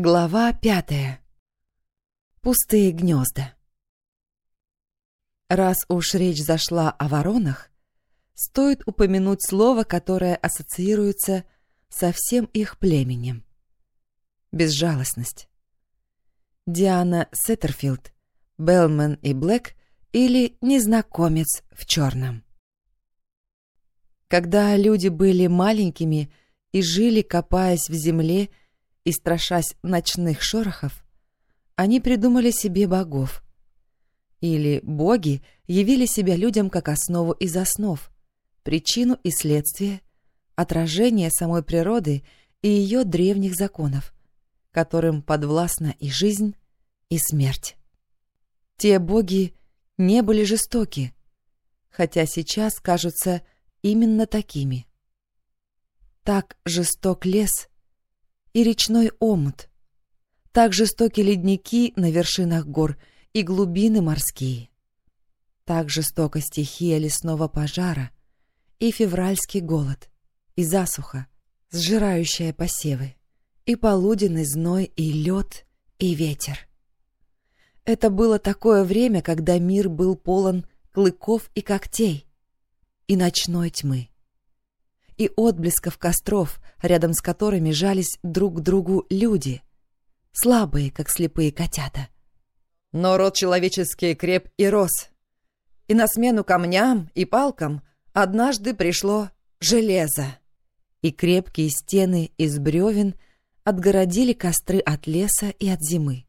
Глава пятая. Пустые гнезда. Раз уж речь зашла о воронах, стоит упомянуть слово, которое ассоциируется со всем их племенем. Безжалостность. Диана Сеттерфилд, Белман и Блэк или Незнакомец в черном. Когда люди были маленькими и жили, копаясь в земле, и страшась ночных шорохов, они придумали себе богов. Или боги явили себя людям как основу из основ, причину и следствие, отражение самой природы и ее древних законов, которым подвластна и жизнь, и смерть. Те боги не были жестоки, хотя сейчас кажутся именно такими. Так жесток лес, и речной омут. Так жестоки ледники на вершинах гор и глубины морские. Так жестока стихия лесного пожара и февральский голод, и засуха, сжирающая посевы, и полуденный зной, и лед, и ветер. Это было такое время, когда мир был полон клыков и когтей, и ночной тьмы и отблесков костров, рядом с которыми жались друг к другу люди, слабые, как слепые котята. Но род человеческий креп и рос, и на смену камням и палкам однажды пришло железо. И крепкие стены из бревен отгородили костры от леса и от зимы.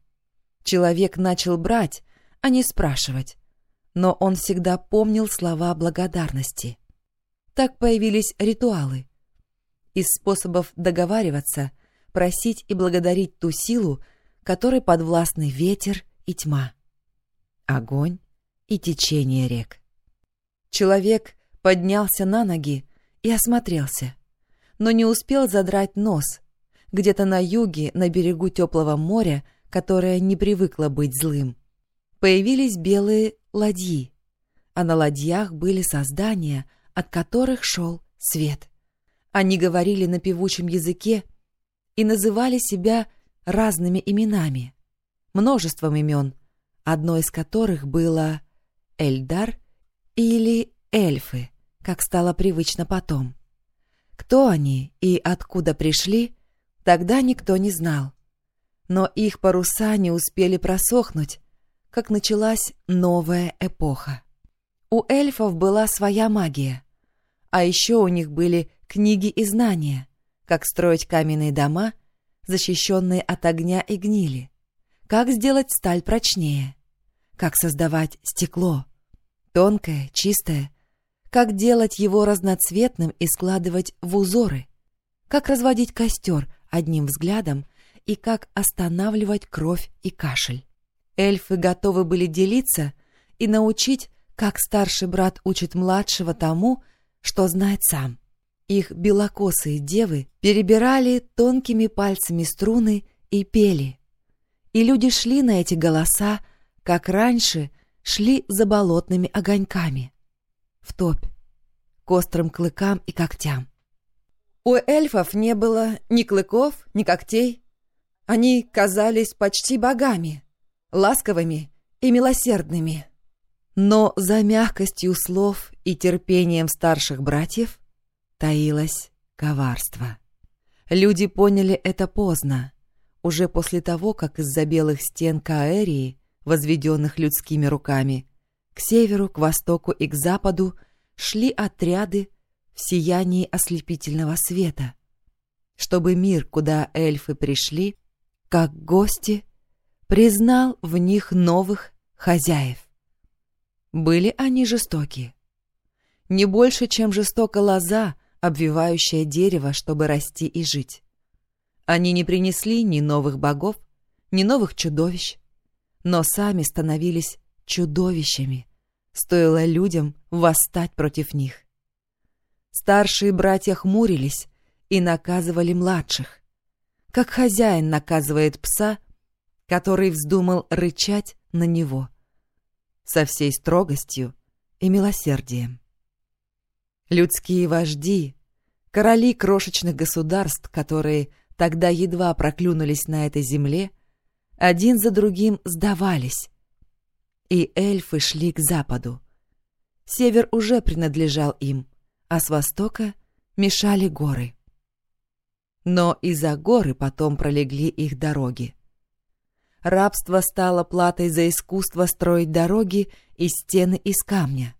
Человек начал брать, а не спрашивать, но он всегда помнил слова благодарности. Так появились ритуалы. Из способов договариваться, просить и благодарить ту силу, которой подвластны ветер и тьма, огонь и течение рек. Человек поднялся на ноги и осмотрелся, но не успел задрать нос. Где-то на юге, на берегу теплого моря, которое не привыкло быть злым, появились белые ладьи, а на ладьях были создания — от которых шел свет. Они говорили на певучем языке и называли себя разными именами, множеством имен, одно из которых было Эльдар или эльфы, как стало привычно потом. Кто они и откуда пришли, тогда никто не знал. Но их паруса не успели просохнуть, как началась новая эпоха. У эльфов была своя магия. А еще у них были книги и знания, как строить каменные дома, защищенные от огня и гнили, как сделать сталь прочнее, как создавать стекло, тонкое, чистое, как делать его разноцветным и складывать в узоры, как разводить костер одним взглядом и как останавливать кровь и кашель. Эльфы готовы были делиться и научить как старший брат учит младшего тому, что знает сам. Их белокосые девы перебирали тонкими пальцами струны и пели. И люди шли на эти голоса, как раньше шли за болотными огоньками. В топь, к острым клыкам и когтям. У эльфов не было ни клыков, ни когтей. Они казались почти богами, ласковыми и милосердными. Но за мягкостью слов и терпением старших братьев таилось коварство. Люди поняли это поздно, уже после того, как из-за белых стен Каэрии, возведенных людскими руками, к северу, к востоку и к западу шли отряды в сиянии ослепительного света, чтобы мир, куда эльфы пришли, как гости, признал в них новых хозяев. Были они жестоки. Не больше, чем жестока лоза, обвивающая дерево, чтобы расти и жить. Они не принесли ни новых богов, ни новых чудовищ, но сами становились чудовищами, стоило людям восстать против них. Старшие братья хмурились и наказывали младших, как хозяин наказывает пса, который вздумал рычать на него — со всей строгостью и милосердием. Людские вожди, короли крошечных государств, которые тогда едва проклюнулись на этой земле, один за другим сдавались, и эльфы шли к западу. Север уже принадлежал им, а с востока мешали горы. Но и за горы потом пролегли их дороги. Рабство стало платой за искусство строить дороги и стены из камня.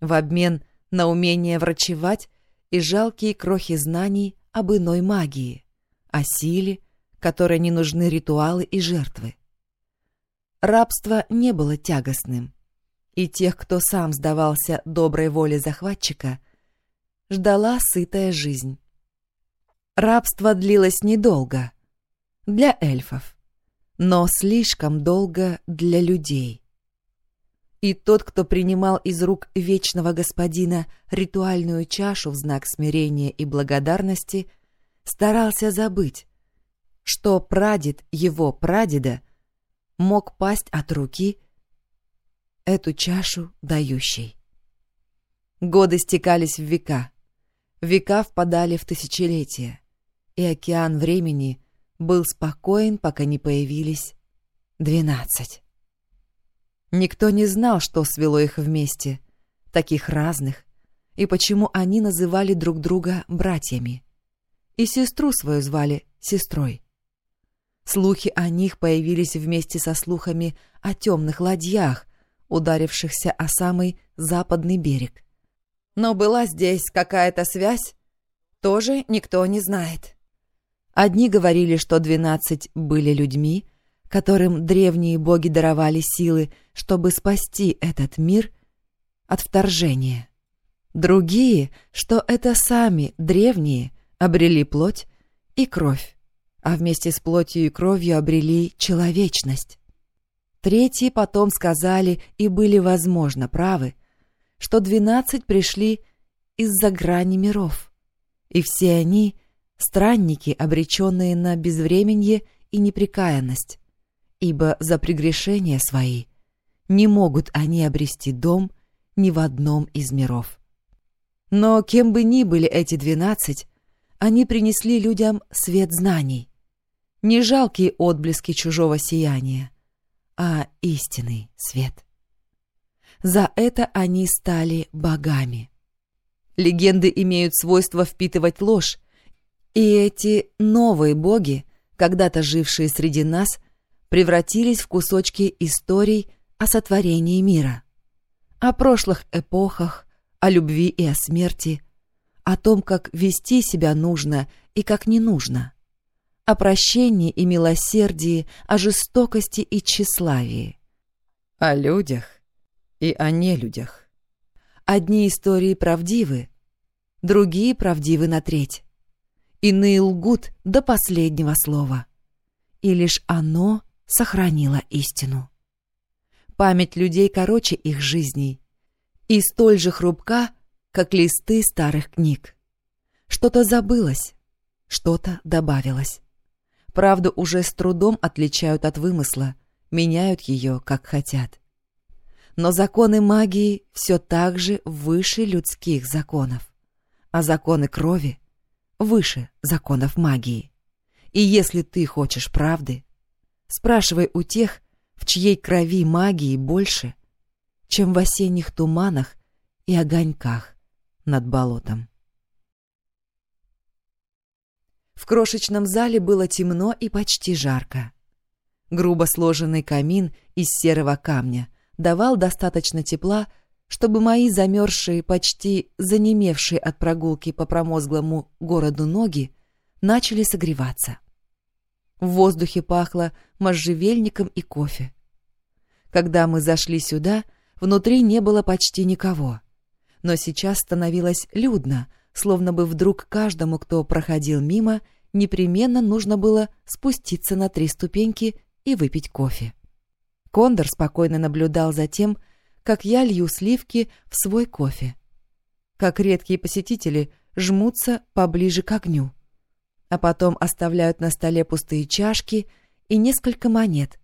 В обмен на умение врачевать и жалкие крохи знаний об иной магии, о силе, которой не нужны ритуалы и жертвы. Рабство не было тягостным, и тех, кто сам сдавался доброй воле захватчика, ждала сытая жизнь. Рабство длилось недолго для эльфов, но слишком долго для людей. И тот, кто принимал из рук вечного господина ритуальную чашу в знак смирения и благодарности, старался забыть, что прадед его прадеда мог пасть от руки эту чашу дающей. Годы стекались в века, века впадали в тысячелетия, и океан времени был спокоен, пока не появились двенадцать. Никто не знал, что свело их вместе, таких разных, и почему они называли друг друга братьями. И сестру свою звали сестрой. Слухи о них появились вместе со слухами о темных ладьях, ударившихся о самый западный берег. Но была здесь какая-то связь, тоже никто не знает. Одни говорили, что двенадцать были людьми, которым древние боги даровали силы, чтобы спасти этот мир от вторжения. Другие, что это сами древние обрели плоть и кровь а вместе с плотью и кровью обрели человечность. Третьи потом сказали и были, возможно, правы, что двенадцать пришли из-за грани миров, и все они — странники, обреченные на безвременье и неприкаянность, ибо за прегрешения свои не могут они обрести дом ни в одном из миров. Но кем бы ни были эти двенадцать, они принесли людям свет знаний, не жалкие отблески чужого сияния, а истинный свет. За это они стали богами. Легенды имеют свойство впитывать ложь, и эти новые боги, когда-то жившие среди нас, превратились в кусочки историй о сотворении мира, о прошлых эпохах, о любви и о смерти, о том, как вести себя нужно и как не нужно о прощении и милосердии, о жестокости и тщеславии. О людях и о нелюдях. Одни истории правдивы, другие правдивы на треть. Иные лгут до последнего слова. И лишь оно сохранило истину. Память людей короче их жизней и столь же хрупка, как листы старых книг. Что-то забылось, что-то добавилось. Правду уже с трудом отличают от вымысла, меняют ее, как хотят. Но законы магии все так же выше людских законов, а законы крови выше законов магии. И если ты хочешь правды, спрашивай у тех, в чьей крови магии больше, чем в осенних туманах и огоньках над болотом. В крошечном зале было темно и почти жарко. Грубо сложенный камин из серого камня давал достаточно тепла, чтобы мои замерзшие, почти занемевшие от прогулки по промозглому городу ноги начали согреваться. В воздухе пахло можжевельником и кофе. Когда мы зашли сюда, внутри не было почти никого. Но сейчас становилось людно, словно бы вдруг каждому, кто проходил мимо, непременно нужно было спуститься на три ступеньки и выпить кофе. Кондор спокойно наблюдал за тем, как я лью сливки в свой кофе. Как редкие посетители жмутся поближе к огню, а потом оставляют на столе пустые чашки и несколько монет.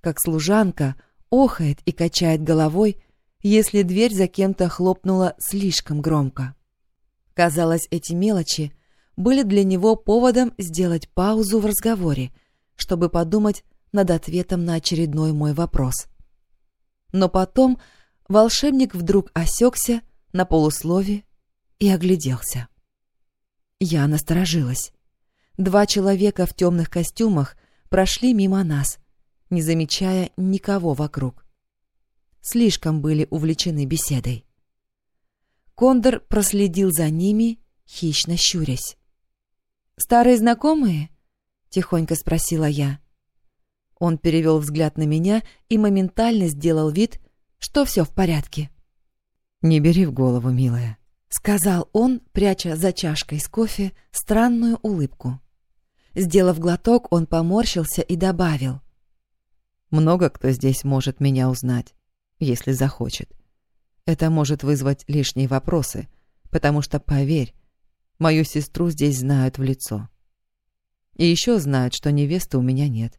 Как служанка охает и качает головой, если дверь за кем-то хлопнула слишком громко. Казалось, эти мелочи были для него поводом сделать паузу в разговоре, чтобы подумать над ответом на очередной мой вопрос. Но потом волшебник вдруг осекся на полуслове и огляделся. Я насторожилась. Два человека в темных костюмах прошли мимо нас, не замечая никого вокруг. Слишком были увлечены беседой. Кондор проследил за ними, хищно щурясь. «Старые знакомые?» — тихонько спросила я. Он перевел взгляд на меня и моментально сделал вид, что все в порядке. «Не бери в голову, милая», — сказал он, пряча за чашкой с кофе странную улыбку. Сделав глоток, он поморщился и добавил. «Много кто здесь может меня узнать, если захочет. Это может вызвать лишние вопросы, потому что, поверь, мою сестру здесь знают в лицо. И еще знают, что невесты у меня нет.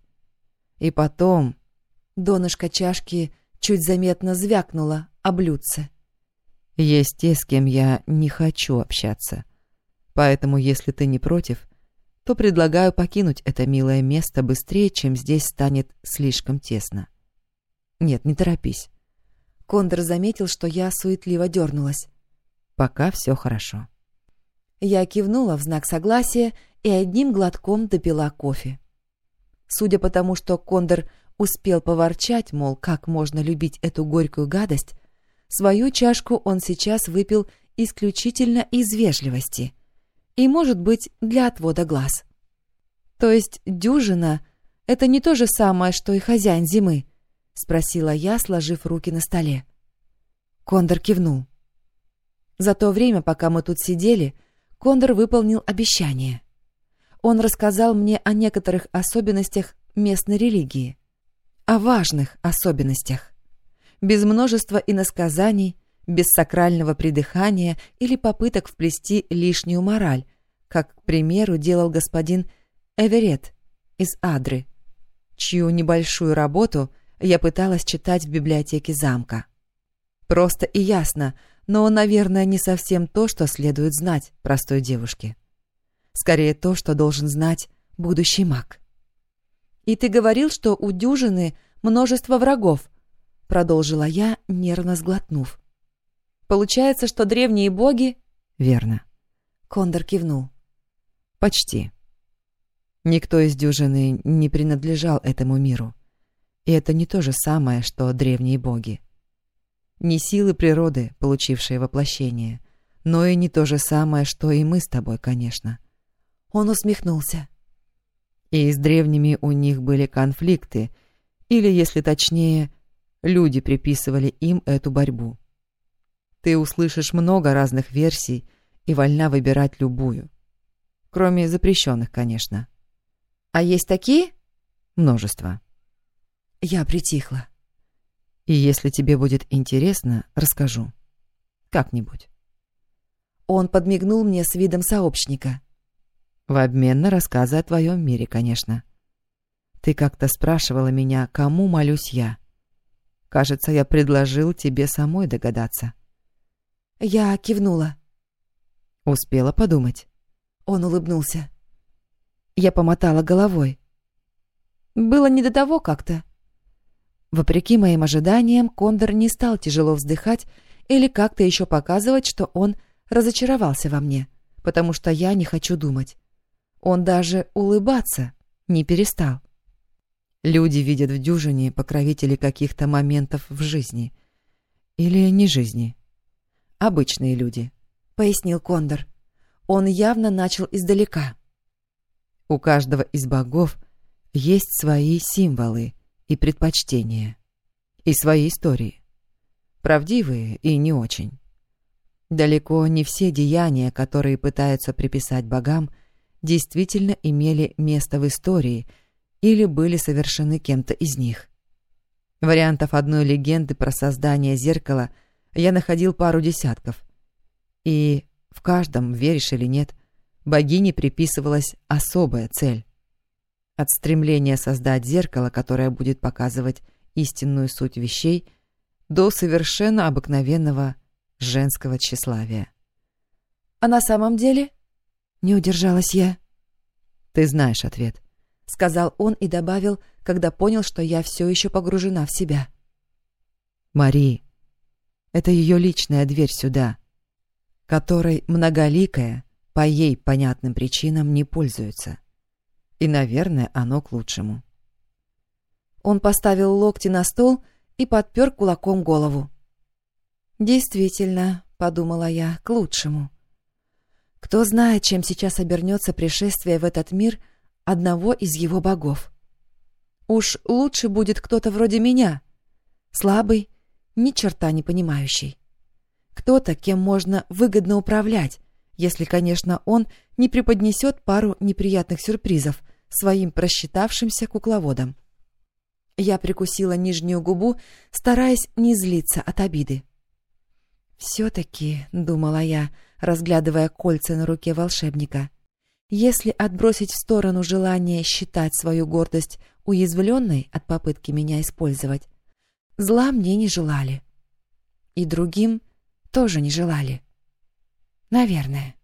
И потом...» Донышко чашки чуть заметно звякнуло о блюдце. «Есть те, с кем я не хочу общаться. Поэтому, если ты не против, то предлагаю покинуть это милое место быстрее, чем здесь станет слишком тесно. Нет, не торопись. Кондор заметил, что я суетливо дернулась. Пока все хорошо. Я кивнула в знак согласия и одним глотком допила кофе. Судя по тому, что Кондор успел поворчать, мол, как можно любить эту горькую гадость, свою чашку он сейчас выпил исключительно из вежливости и, может быть, для отвода глаз. То есть дюжина — это не то же самое, что и хозяин зимы? — спросила я, сложив руки на столе. Кондор кивнул. За то время, пока мы тут сидели, Кондор выполнил обещание. Он рассказал мне о некоторых особенностях местной религии. О важных особенностях. Без множества иносказаний, без сакрального придыхания или попыток вплести лишнюю мораль, как, к примеру, делал господин Эверет из Адры, чью небольшую работу я пыталась читать в библиотеке замка. Просто и ясно, но, наверное, не совсем то, что следует знать простой девушке. Скорее то, что должен знать будущий маг. «И ты говорил, что у дюжины множество врагов», — продолжила я, нервно сглотнув. Получается, что древние боги... Верно. Кондор кивнул. Почти. Никто из дюжины не принадлежал этому миру. И это не то же самое, что древние боги. Не силы природы, получившие воплощение, но и не то же самое, что и мы с тобой, конечно. Он усмехнулся. И с древними у них были конфликты, или, если точнее, люди приписывали им эту борьбу. Ты услышишь много разных версий и вольна выбирать любую. Кроме запрещенных, конечно. А есть такие? Множество. Я притихла. И если тебе будет интересно, расскажу. Как-нибудь. Он подмигнул мне с видом сообщника. В обмен на рассказы о твоем мире, конечно. Ты как-то спрашивала меня, кому молюсь я. Кажется, я предложил тебе самой догадаться. Я кивнула. Успела подумать. Он улыбнулся. Я помотала головой. Было не до того как-то. Вопреки моим ожиданиям, Кондор не стал тяжело вздыхать или как-то еще показывать, что он разочаровался во мне, потому что я не хочу думать. Он даже улыбаться не перестал. Люди видят в дюжине покровителей каких-то моментов в жизни. Или не жизни. Обычные люди, — пояснил Кондор. Он явно начал издалека. У каждого из богов есть свои символы и предпочтения, и свои истории. Правдивые и не очень. Далеко не все деяния, которые пытаются приписать богам, действительно имели место в истории или были совершены кем-то из них. Вариантов одной легенды про создание зеркала я находил пару десятков. И в каждом, веришь или нет, богине приписывалась особая цель. От стремления создать зеркало, которое будет показывать истинную суть вещей, до совершенно обыкновенного женского тщеславия. А на самом деле? Не удержалась я. Ты знаешь ответ. Сказал он и добавил, когда понял, что я все еще погружена в себя. Мари, это ее личная дверь сюда, которой многоликая, по ей понятным причинам, не пользуется. И, наверное, оно к лучшему. Он поставил локти на стол и подпер кулаком голову. «Действительно», — подумала я, — «к лучшему». Кто знает, чем сейчас обернется пришествие в этот мир одного из его богов. Уж лучше будет кто-то вроде меня, слабый, ни черта не понимающий. Кто-то, кем можно выгодно управлять, если, конечно, он не преподнесет пару неприятных сюрпризов своим просчитавшимся кукловодам. Я прикусила нижнюю губу, стараясь не злиться от обиды. «Все-таки», — думала я, разглядывая кольца на руке волшебника, «если отбросить в сторону желание считать свою гордость уязвленной от попытки меня использовать, зла мне не желали. И другим тоже не желали. Наверное».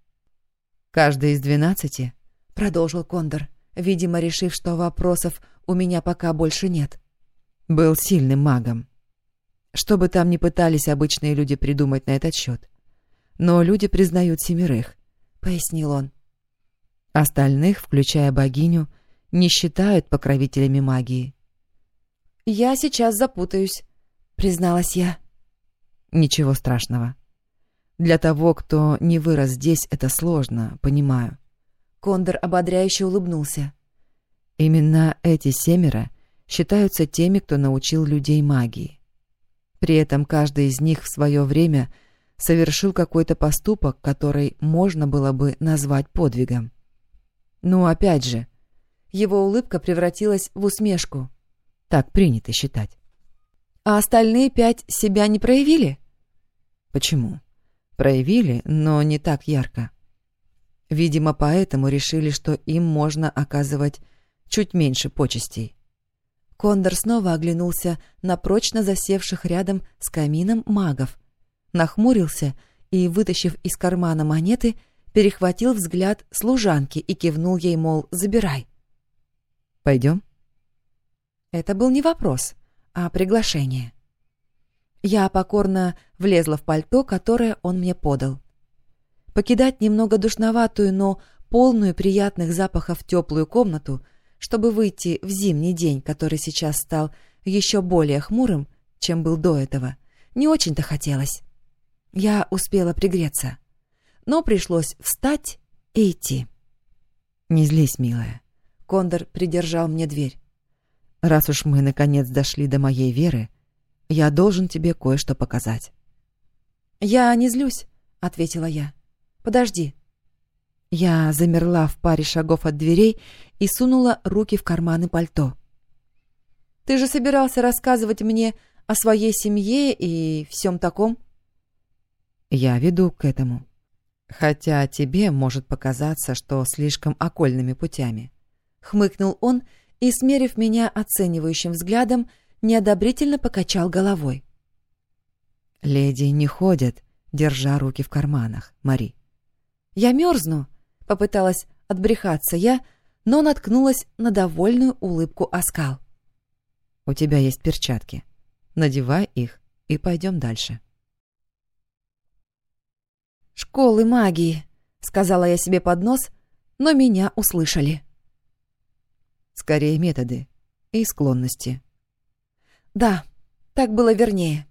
«Каждый из двенадцати?» — продолжил Кондор, видимо, решив, что вопросов у меня пока больше нет. «Был сильным магом. Что бы там ни пытались обычные люди придумать на этот счет. Но люди признают семерых», — пояснил он. Остальных, включая богиню, не считают покровителями магии. «Я сейчас запутаюсь», — призналась я. «Ничего страшного. Для того, кто не вырос здесь, это сложно, понимаю». Кондор ободряюще улыбнулся. «Именно эти семеро считаются теми, кто научил людей магии. При этом каждый из них в свое время совершил какой-то поступок, который можно было бы назвать подвигом. Ну, опять же, его улыбка превратилась в усмешку. Так принято считать. А остальные пять себя не проявили? Почему? Проявили, но не так ярко. Видимо, поэтому решили, что им можно оказывать чуть меньше почестей. Кондор снова оглянулся на прочно засевших рядом с камином магов, нахмурился и, вытащив из кармана монеты, перехватил взгляд служанки и кивнул ей, мол, забирай. «Пойдем?» Это был не вопрос, а приглашение. Я покорно влезла в пальто, которое он мне подал. Покидать немного душноватую, но полную приятных запахов теплую комнату — чтобы выйти в зимний день, который сейчас стал еще более хмурым, чем был до этого, не очень-то хотелось. Я успела пригреться, но пришлось встать и идти. «Не злись, милая». Кондор придержал мне дверь. «Раз уж мы наконец дошли до моей веры, я должен тебе кое-что показать». «Я не злюсь», — ответила я. «Подожди». Я замерла в паре шагов от дверей и сунула руки в карманы пальто. «Ты же собирался рассказывать мне о своей семье и всем таком?» «Я веду к этому. Хотя тебе может показаться, что слишком окольными путями». Хмыкнул он и, смерив меня оценивающим взглядом, неодобрительно покачал головой. «Леди не ходят, держа руки в карманах, Мари». «Я мерзну», Попыталась отбрехаться я, но наткнулась на довольную улыбку оскал. «У тебя есть перчатки. Надевай их и пойдем дальше». «Школы магии», — сказала я себе под нос, но меня услышали. «Скорее методы и склонности». «Да, так было вернее».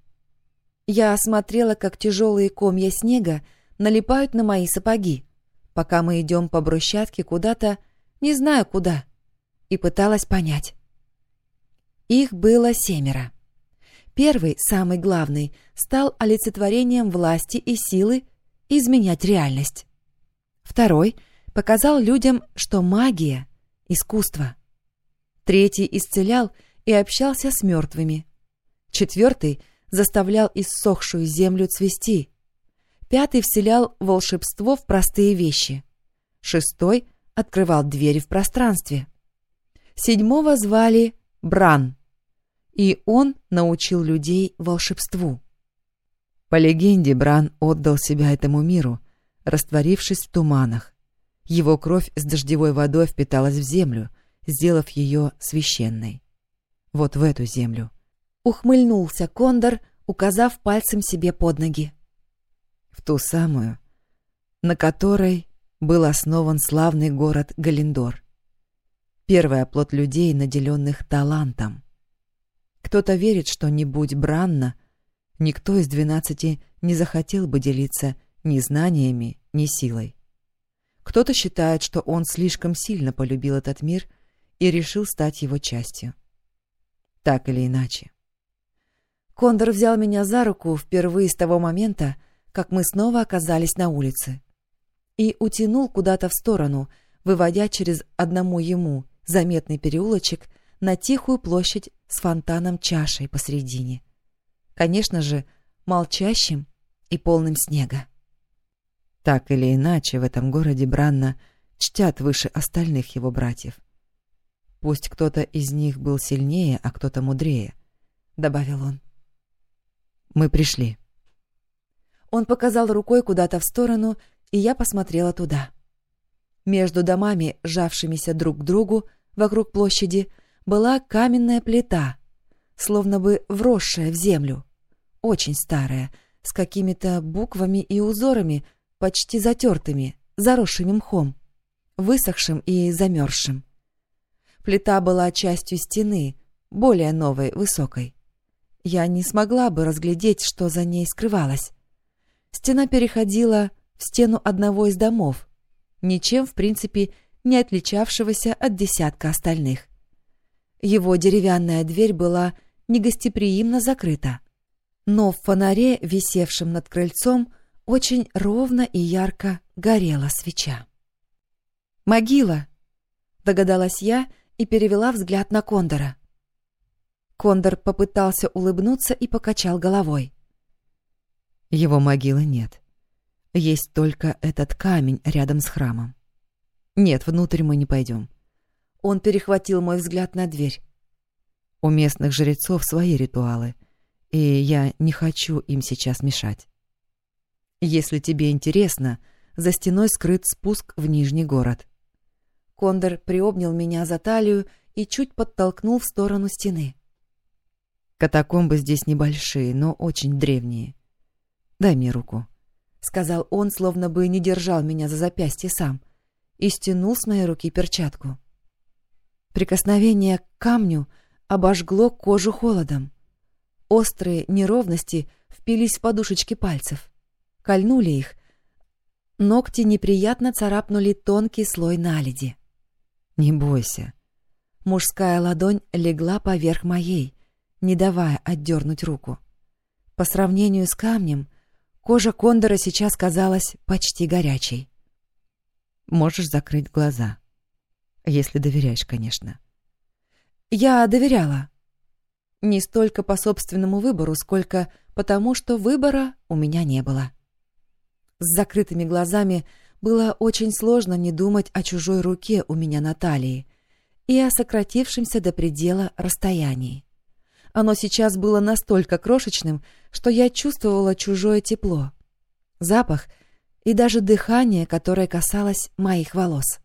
Я осмотрела, как тяжелые комья снега налипают на мои сапоги пока мы идем по брусчатке куда-то, не знаю куда, и пыталась понять. Их было семеро. Первый, самый главный, стал олицетворением власти и силы изменять реальность. Второй показал людям, что магия — искусство. Третий исцелял и общался с мертвыми. Четвертый заставлял иссохшую землю цвести, Пятый вселял волшебство в простые вещи. Шестой открывал двери в пространстве. Седьмого звали Бран, и он научил людей волшебству. По легенде, Бран отдал себя этому миру, растворившись в туманах. Его кровь с дождевой водой впиталась в землю, сделав ее священной. Вот в эту землю. Ухмыльнулся Кондор, указав пальцем себе под ноги. В ту самую, на которой был основан славный город Галиндор. Первый оплот людей, наделенных талантом. Кто-то верит, что не будь Бранна, никто из двенадцати не захотел бы делиться ни знаниями, ни силой. Кто-то считает, что он слишком сильно полюбил этот мир и решил стать его частью. Так или иначе. Кондор взял меня за руку впервые с того момента, как мы снова оказались на улице, и утянул куда-то в сторону, выводя через одному ему заметный переулочек на тихую площадь с фонтаном чашей посредине. Конечно же, молчащим и полным снега. Так или иначе, в этом городе Бранна чтят выше остальных его братьев. Пусть кто-то из них был сильнее, а кто-то мудрее, — добавил он. Мы пришли. Он показал рукой куда-то в сторону, и я посмотрела туда. Между домами, сжавшимися друг к другу вокруг площади, была каменная плита, словно бы вросшая в землю, очень старая, с какими-то буквами и узорами, почти затертыми, заросшими мхом, высохшим и замерзшим. Плита была частью стены, более новой, высокой. Я не смогла бы разглядеть, что за ней скрывалось. Стена переходила в стену одного из домов, ничем, в принципе, не отличавшегося от десятка остальных. Его деревянная дверь была негостеприимно закрыта, но в фонаре, висевшем над крыльцом, очень ровно и ярко горела свеча. «Могила!» — догадалась я и перевела взгляд на Кондора. Кондор попытался улыбнуться и покачал головой. Его могилы нет. Есть только этот камень рядом с храмом. Нет, внутрь мы не пойдем. Он перехватил мой взгляд на дверь. У местных жрецов свои ритуалы, и я не хочу им сейчас мешать. Если тебе интересно, за стеной скрыт спуск в Нижний город. Кондор приобнял меня за талию и чуть подтолкнул в сторону стены. Катакомбы здесь небольшие, но очень древние. Дай мне руку, — сказал он, словно бы не держал меня за запястье сам, и стянул с моей руки перчатку. Прикосновение к камню обожгло кожу холодом. Острые неровности впились в подушечки пальцев кольнули их. Ногти неприятно царапнули тонкий слой наледи. «Не бойся». Мужская ладонь легла поверх моей, не давая отдернуть руку. По сравнению с камнем, кожа кондора сейчас казалась почти горячей. «Можешь закрыть глаза. Если доверяешь, конечно». «Я доверяла», не столько по собственному выбору, сколько потому, что выбора у меня не было. С закрытыми глазами было очень сложно не думать о чужой руке у меня на талии и о сократившемся до предела расстоянии. Оно сейчас было настолько крошечным, что я чувствовала чужое тепло, запах и даже дыхание, которое касалось моих волос.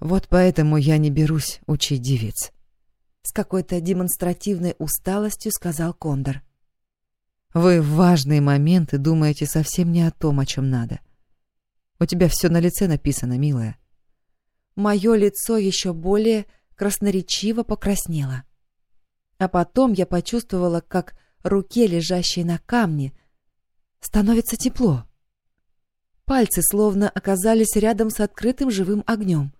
«Вот поэтому я не берусь учить девиц», — с какой-то демонстративной усталостью сказал Кондор. — вы в важные моменты думаете совсем не о том, о чем надо. У тебя все на лице написано, милая. Мое лицо еще более красноречиво покраснело. А потом я почувствовала, как руке, лежащей на камне, становится тепло. Пальцы словно оказались рядом с открытым живым огнем.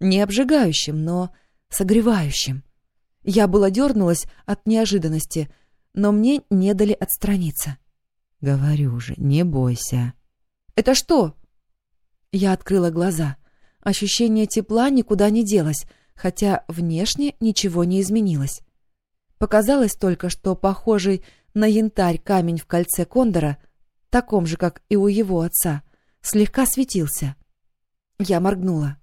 Не обжигающим, но согревающим. Я была дернулась от неожиданности — но мне не дали отстраниться. «Говорю же, не бойся». «Это что?» Я открыла глаза. Ощущение тепла никуда не делось, хотя внешне ничего не изменилось. Показалось только, что похожий на янтарь камень в кольце кондора, таком же, как и у его отца, слегка светился. Я моргнула.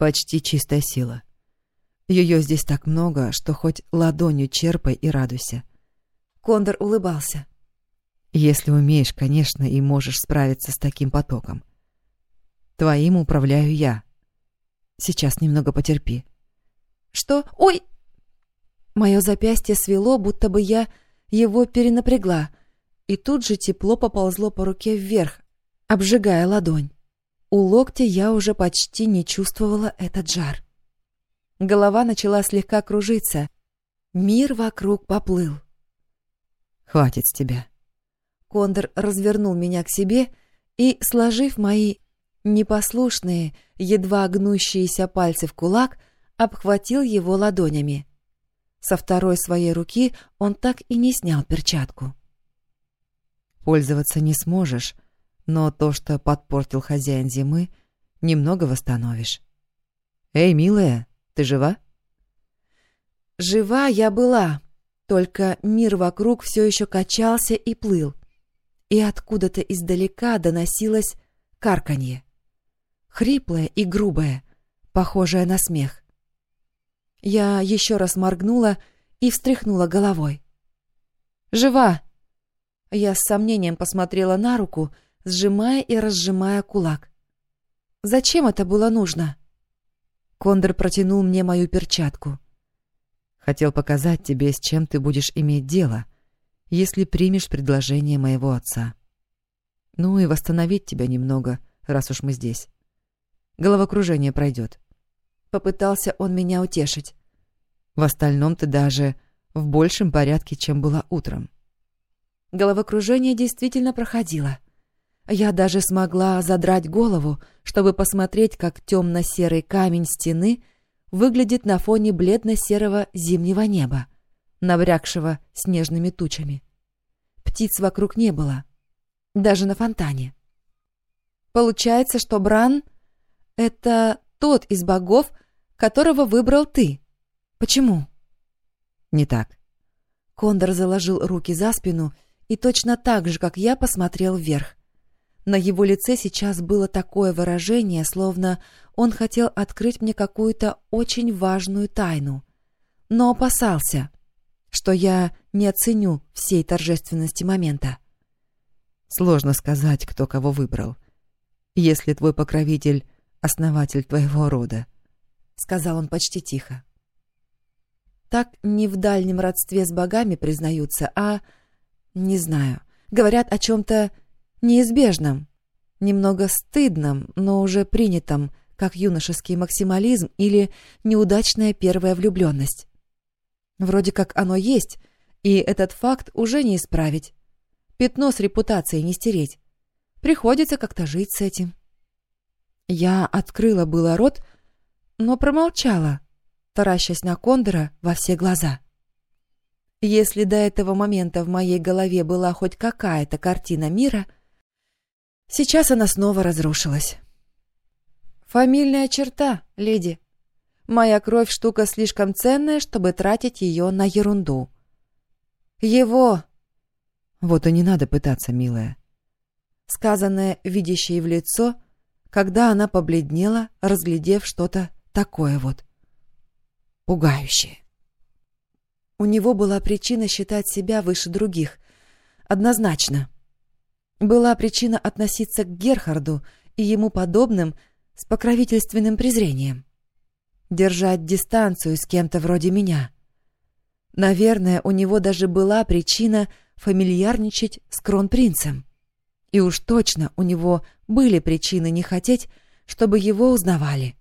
«Почти чистая сила», ее здесь так много, что хоть ладонью черпай и радуйся. Кондор улыбался. Если умеешь, конечно, и можешь справиться с таким потоком. Твоим управляю я. Сейчас немного потерпи. Что? Ой! Мое запястье свело, будто бы я его перенапрягла, и тут же тепло поползло по руке вверх, обжигая ладонь. У локтя я уже почти не чувствовала этот жар. Голова начала слегка кружиться. Мир вокруг поплыл. «Хватит с тебя». Кондор развернул меня к себе и, сложив мои непослушные, едва гнущиеся пальцы в кулак, обхватил его ладонями. Со второй своей руки он так и не снял перчатку. «Пользоваться не сможешь, но то, что подпортил хозяин зимы, немного восстановишь. Эй, милая, ты жива?» Жива я была, только мир вокруг все еще качался и плыл, и откуда-то издалека доносилось карканье. Хриплое и грубое, похожее на смех. Я еще раз моргнула и встряхнула головой. «Жива!» Я с сомнением посмотрела на руку, сжимая и разжимая кулак. «Зачем это было нужно?» Кондор протянул мне мою перчатку. «Хотел показать тебе, с чем ты будешь иметь дело, если примешь предложение моего отца. Ну и восстановить тебя немного, раз уж мы здесь. Головокружение пройдет. Попытался он меня утешить. В остальном ты даже в большем порядке, чем была утром. Головокружение действительно проходило. Я даже смогла задрать голову, чтобы посмотреть, как темно-серый камень стены выглядит на фоне бледно-серого зимнего неба, набрякшего снежными тучами. Птиц вокруг не было, даже на фонтане. Получается, что Бран — это тот из богов, которого выбрал ты. Почему? Не так. Кондор заложил руки за спину и точно так же, как я, посмотрел вверх. На его лице сейчас было такое выражение, словно он хотел открыть мне какую-то очень важную тайну, но опасался, что я не оценю всей торжественности момента. Сложно сказать, кто кого выбрал. Если твой покровитель — основатель твоего рода, сказал он почти тихо. Так не в дальнем родстве с богами признаются, а... Не знаю. Говорят о чем-то неизбежном, немного стыдном, но уже принятом, как юношеский максимализм или неудачная первая влюбленность. Вроде как оно есть, и этот факт уже не исправить. Пятно с репутацией не стереть. Приходится как-то жить с этим. Я открыла было рот, но промолчала, таращась на Кондора во все глаза. Если до этого момента в моей голове была хоть какая-то картина мира, сейчас она снова разрушилась. «Фамильная черта, леди. Моя кровь — штука слишком ценная, чтобы тратить ее на ерунду. Его...» «Вот и не надо пытаться, милая». Сказанное видящей в лицо, когда она побледнела, разглядев что-то такое вот. Пугающее. У него была причина считать себя выше других. Однозначно. Была причина относиться к Герхарду и ему подобным с покровительственным презрением. Держать дистанцию с кем-то вроде меня. Наверное, у него даже была причина фамильярничать с кронпринцем. И уж точно у него были причины не хотеть, чтобы его узнавали.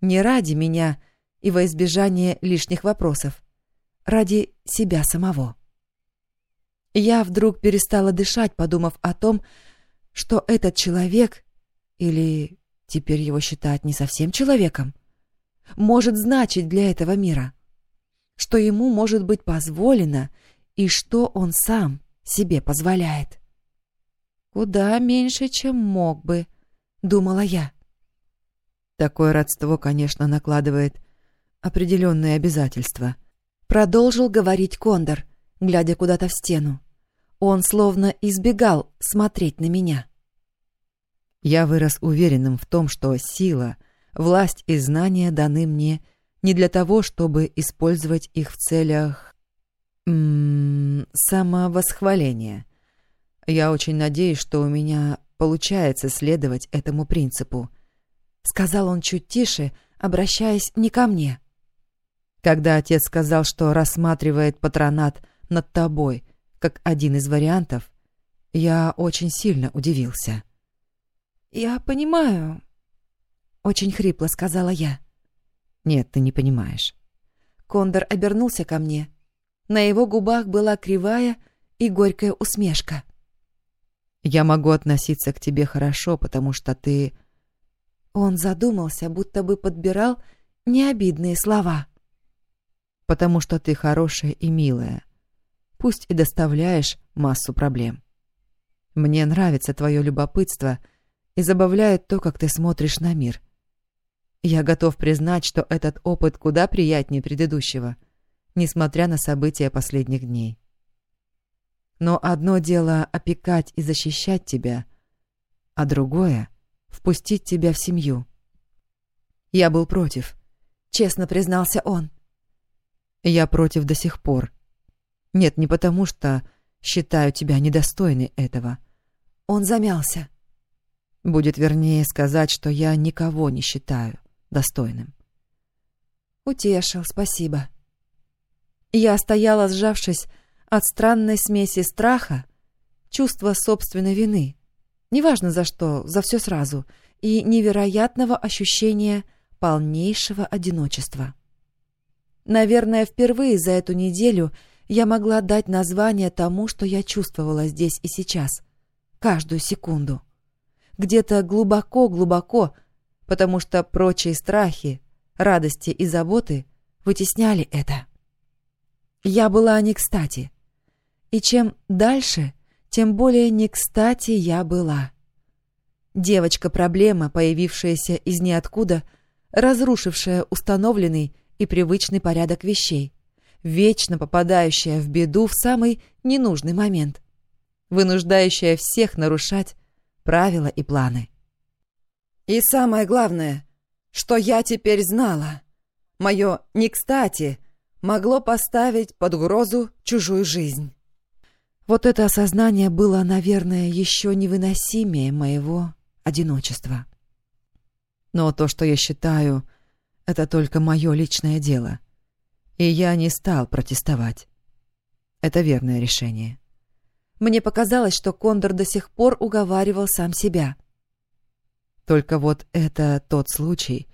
Не ради меня и во избежание лишних вопросов. Ради себя самого. Я вдруг перестала дышать, подумав о том, что этот человек, или теперь его считают не совсем человеком, может значить для этого мира, что ему может быть позволено и что он сам себе позволяет. Куда меньше, чем мог бы, думала я. Такое родство, конечно, накладывает определенные обязательства. Продолжил говорить Кондор, глядя куда-то в стену. Он словно избегал смотреть на меня. Я вырос уверенным в том, что сила, власть и знания даны мне не для того, чтобы использовать их в целях... М -м, самовосхваления. Я очень надеюсь, что у меня получается следовать этому принципу — сказал он чуть тише, обращаясь не ко мне. Когда отец сказал, что рассматривает патронат над тобой как один из вариантов, я очень сильно удивился. «Я понимаю», — очень хрипло сказала я. «Нет, ты не понимаешь». Кондор обернулся ко мне. На его губах была кривая и горькая усмешка. «Я могу относиться к тебе хорошо, потому что ты...» Он задумался, будто бы подбирал необидные слова. «Потому что ты хорошая и милая, пусть и доставляешь массу проблем. Мне нравится твое любопытство и забавляет то, как ты смотришь на мир. Я готов признать, что этот опыт куда приятнее предыдущего, несмотря на события последних дней. Но одно дело опекать и защищать тебя, а другое — впустить тебя в семью. Я был против, честно признался он. Я против до сих пор. Нет, не потому что считаю тебя недостойной этого. Он замялся. Будет вернее сказать, что я никого не считаю достойным. Утешил, спасибо. Я стояла, сжавшись от странной смеси страха, чувства собственной вины, неважно за что, за все сразу, и невероятного ощущения полнейшего одиночества. Наверное, впервые за эту неделю я могла дать название тому, что я чувствовала здесь и сейчас, каждую секунду. Где-то глубоко-глубоко, потому что прочие страхи, радости и заботы вытесняли это. Я была не кстати. И чем дальше, тем более не кстати я была. Девочка-проблема, появившаяся из ниоткуда, разрушившая установленный и привычный порядок вещей, вечно попадающая в беду в самый ненужный момент, вынуждающая всех нарушать правила и планы. И самое главное, что я теперь знала. Мое «не кстати» могло поставить под угрозу чужую жизнь. Вот это осознание было, наверное, еще невыносимее моего одиночества. Но то, что я считаю, это только мое личное дело. И я не стал протестовать. Это верное решение. Мне показалось, что Кондор до сих пор уговаривал сам себя. Только вот это тот случай,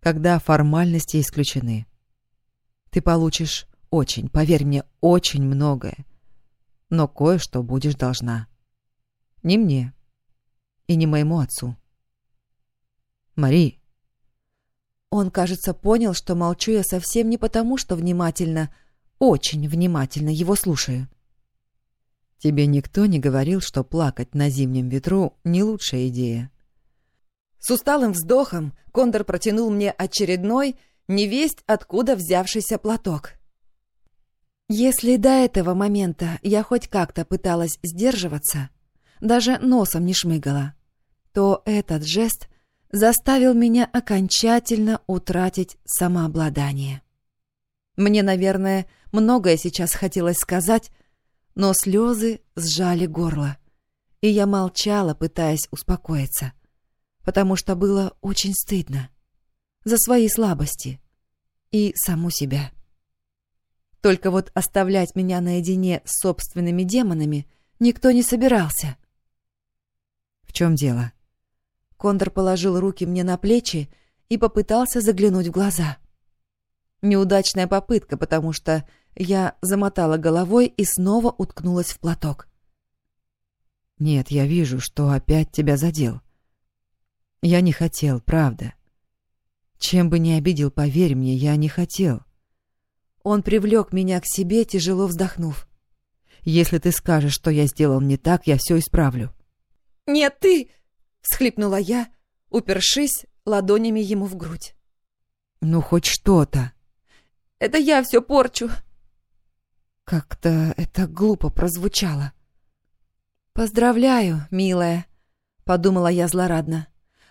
когда формальности исключены. Ты получишь очень, поверь мне, очень многое. Но кое-что будешь должна. Не мне и не моему отцу. Мари. Он, кажется, понял, что молчу я совсем не потому, что внимательно, очень внимательно его слушаю. Тебе никто не говорил, что плакать на зимнем ветру не лучшая идея. С усталым вздохом Кондор протянул мне очередной невесть откуда взявшийся платок. Если до этого момента я хоть как-то пыталась сдерживаться, даже носом не шмыгала, то этот жест заставил меня окончательно утратить самообладание. Мне, наверное, многое сейчас хотелось сказать, но слезы сжали горло, и я молчала, пытаясь успокоиться, потому что было очень стыдно за свои слабости и саму себя. Только вот оставлять меня наедине с собственными демонами никто не собирался. «В чем дело?» Кондор положил руки мне на плечи и попытался заглянуть в глаза. Неудачная попытка, потому что я замотала головой и снова уткнулась в платок. «Нет, я вижу, что опять тебя задел. Я не хотел, правда. Чем бы ни обидел, поверь мне, я не хотел. Он привлек меня к себе, тяжело вздохнув. Если ты скажешь, что я сделал не так, я все исправлю. «Нет, ты!» — всхлипнула я, упершись ладонями ему в грудь. «Ну, хоть что-то!» «Это я все порчу!» Как-то это глупо прозвучало. «Поздравляю, милая», — подумала я злорадно.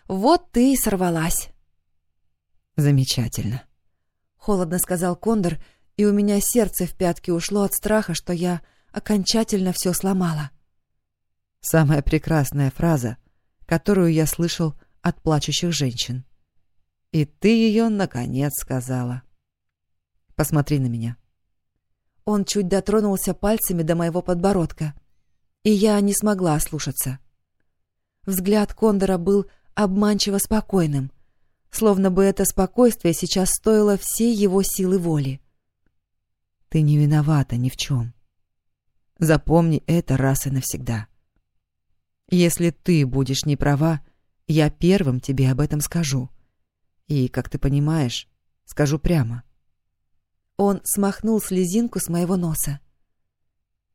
«Вот ты и сорвалась». «Замечательно», — холодно сказал Кондор, и у меня сердце в пятки ушло от страха, что я окончательно все сломала. Самая прекрасная фраза, которую я слышал от плачущих женщин. И ты ее, наконец, сказала. Посмотри на меня. Он чуть дотронулся пальцами до моего подбородка, и я не смогла ослушаться. Взгляд Кондора был обманчиво спокойным, словно бы это спокойствие сейчас стоило всей его силы воли. Ты не виновата ни в чем. Запомни это раз и навсегда. Если ты будешь не права, я первым тебе об этом скажу. И, как ты понимаешь, скажу прямо. Он смахнул слезинку с моего носа.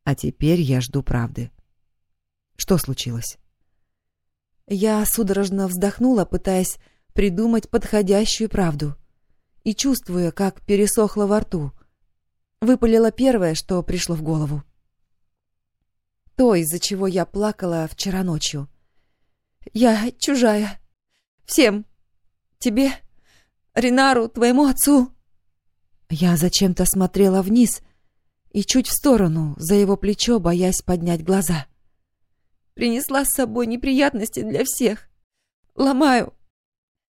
А теперь я жду правды. Что случилось? Я судорожно вздохнула, пытаясь придумать подходящую правду. И чувствуя, как пересохло во рту. Выпалило первое, что пришло в голову. То, из-за чего я плакала вчера ночью. Я чужая. Всем. Тебе, Ринару, твоему отцу. Я зачем-то смотрела вниз и чуть в сторону, за его плечо, боясь поднять глаза. Принесла с собой неприятности для всех. Ломаю.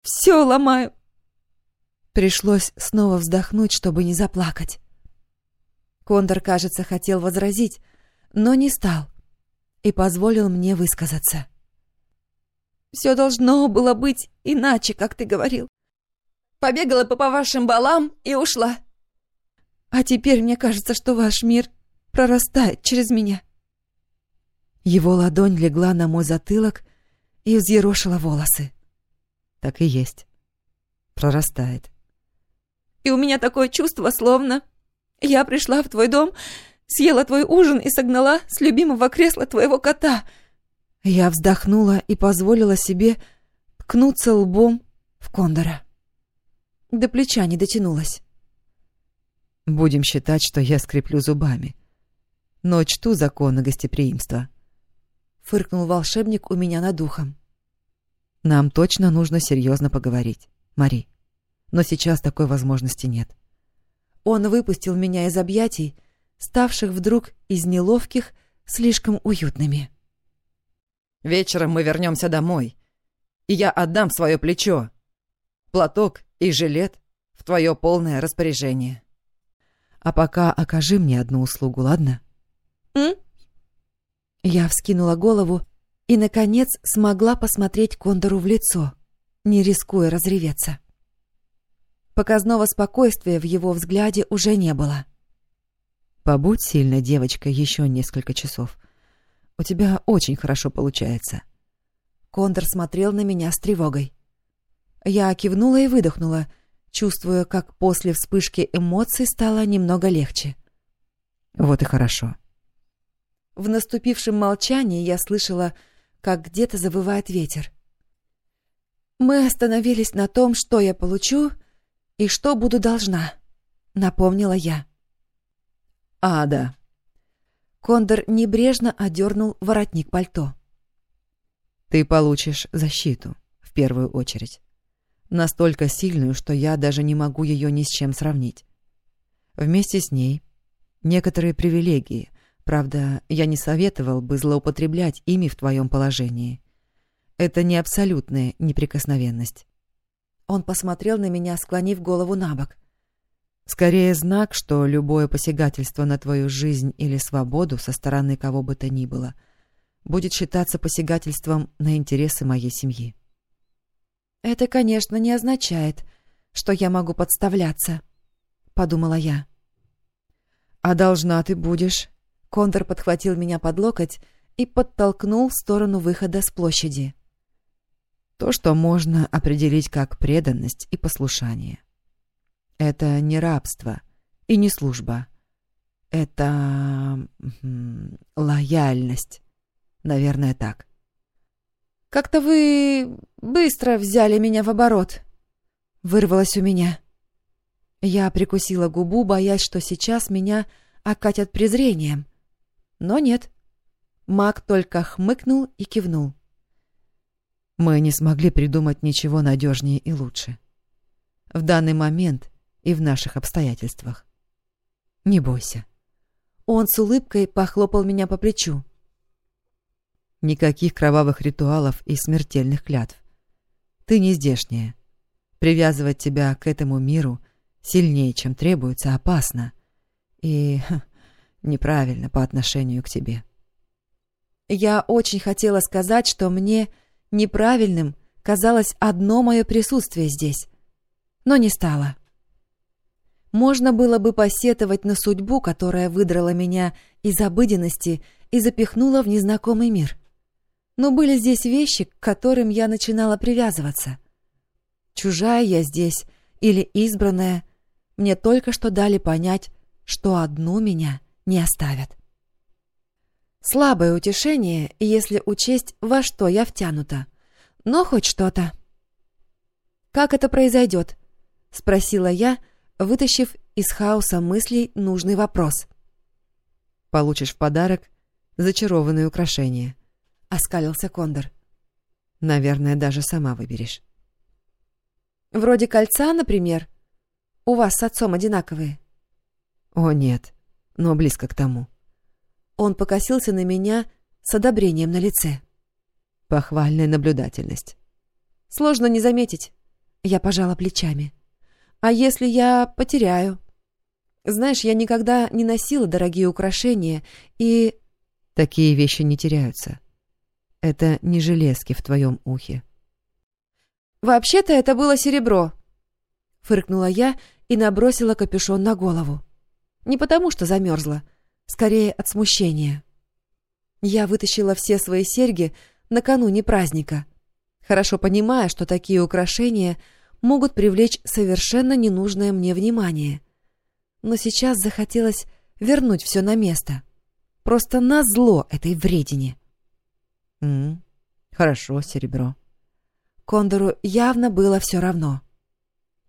Все ломаю. Пришлось снова вздохнуть, чтобы не заплакать. Кондор, кажется, хотел возразить, но не стал и позволил мне высказаться. «Все должно было быть иначе, как ты говорил. Побегала по вашим балам и ушла. А теперь мне кажется, что ваш мир прорастает через меня». Его ладонь легла на мой затылок и взъерошила волосы. «Так и есть. Прорастает». «И у меня такое чувство, словно я пришла в твой дом, съела твой ужин и согнала с любимого кресла твоего кота». Я вздохнула и позволила себе ткнуться лбом в кондора. До плеча не дотянулась. «Будем считать, что я скреплю зубами. Но чту законы гостеприимства», — фыркнул волшебник у меня над духом. «Нам точно нужно серьезно поговорить, Мари. Но сейчас такой возможности нет. Он выпустил меня из объятий, ставших вдруг из неловких, слишком уютными. «Вечером мы вернемся домой, и я отдам свое плечо, платок и жилет в твое полное распоряжение. А пока окажи мне одну услугу, ладно?» «М?» Я вскинула голову и, наконец, смогла посмотреть Кондору в лицо, не рискуя разреветься. Показного спокойствия в его взгляде уже не было. «Побудь сильной девочкой еще несколько часов. У тебя очень хорошо получается». Кондор смотрел на меня с тревогой. Я кивнула и выдохнула, чувствуя, как после вспышки эмоций стало немного легче. «Вот и хорошо». В наступившем молчании я слышала, как где-то завывает ветер. Мы остановились на том, что я получу и что буду должна, напомнила я. А, да. Кондор небрежно одернул воротник пальто. Ты получишь защиту, в первую очередь. Настолько сильную, что я даже не могу ее ни с чем сравнить. Вместе с ней некоторые привилегии, правда, я не советовал бы злоупотреблять ими в твоем положении. Это не абсолютная неприкосновенность. Он посмотрел на меня, склонив голову на бок. Скорее знак, что любое посягательство на твою жизнь или свободу со стороны кого бы то ни было будет считаться посягательством на интересы моей семьи. «Это, конечно, не означает, что я могу подставляться», — подумала я. «А должна ты будешь...» Кондор подхватил меня под локоть и подтолкнул в сторону выхода с площади. То, что можно определить как преданность и послушание. Это не рабство и не служба. Это... лояльность. Наверное, так. «Как-то вы быстро взяли меня в оборот», — вырвалось у меня. Я прикусила губу, боясь, что сейчас меня окатят презрением. Но нет. Маг только хмыкнул и кивнул. Мы не смогли придумать ничего надежнее и лучше. В данный момент и в наших обстоятельствах. Не бойся. Он с улыбкой похлопал меня по плечу. Никаких кровавых ритуалов и смертельных клятв. Ты не здешняя. Привязывать тебя к этому миру сильнее, чем требуется, опасно. И ха, неправильно по отношению к тебе. Я очень хотела сказать, что мне неправильным казалось одно мое присутствие здесь, но не стало. Можно было бы посетовать на судьбу, которая выдрала меня из обыденности и запихнула в незнакомый мир. Но были здесь вещи, к которым я начинала привязываться. Чужая я здесь или избранная, мне только что дали понять, что одну меня не оставят. Слабое утешение, если учесть, во что я втянута. Но хоть что-то. «Как это произойдет?» — спросила я, вытащив из хаоса мыслей нужный вопрос. «Получишь в подарок зачарованное украшение», — оскалился Кондор. «Наверное, даже сама выберешь». «Вроде кольца, например. У вас с отцом одинаковые». «О, нет, но близко к тому». Он покосился на меня с одобрением на лице. Похвальная наблюдательность. Сложно не заметить. Я пожала плечами. А если я потеряю? Знаешь, я никогда не носила дорогие украшения, и... Такие вещи не теряются. Это не железки в твоем ухе. Вообще-то это было серебро. Фыркнула я и набросила капюшон на голову. Не потому, что замерзла, скорее от смущения. Я вытащила все свои серьги накануне праздника, хорошо понимая, что такие украшения могут привлечь совершенно ненужное мне внимание. Но сейчас захотелось вернуть все на место. Просто на зло этой вредине. Mm, хорошо, серебро. Кондору явно было все равно.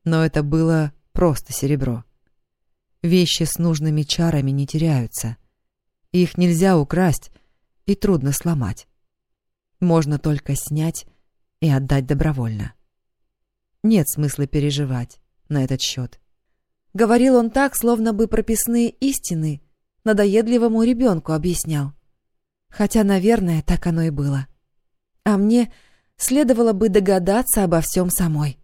Но это было просто серебро. Вещи с нужными чарами не теряются. Их нельзя украсть и трудно сломать. Можно только снять и отдать добровольно. Нет смысла переживать на этот счет. Говорил он так, словно бы прописные истины надоедливому ребенку объяснял. Хотя, наверное, так оно и было. А мне следовало бы догадаться обо всем самой.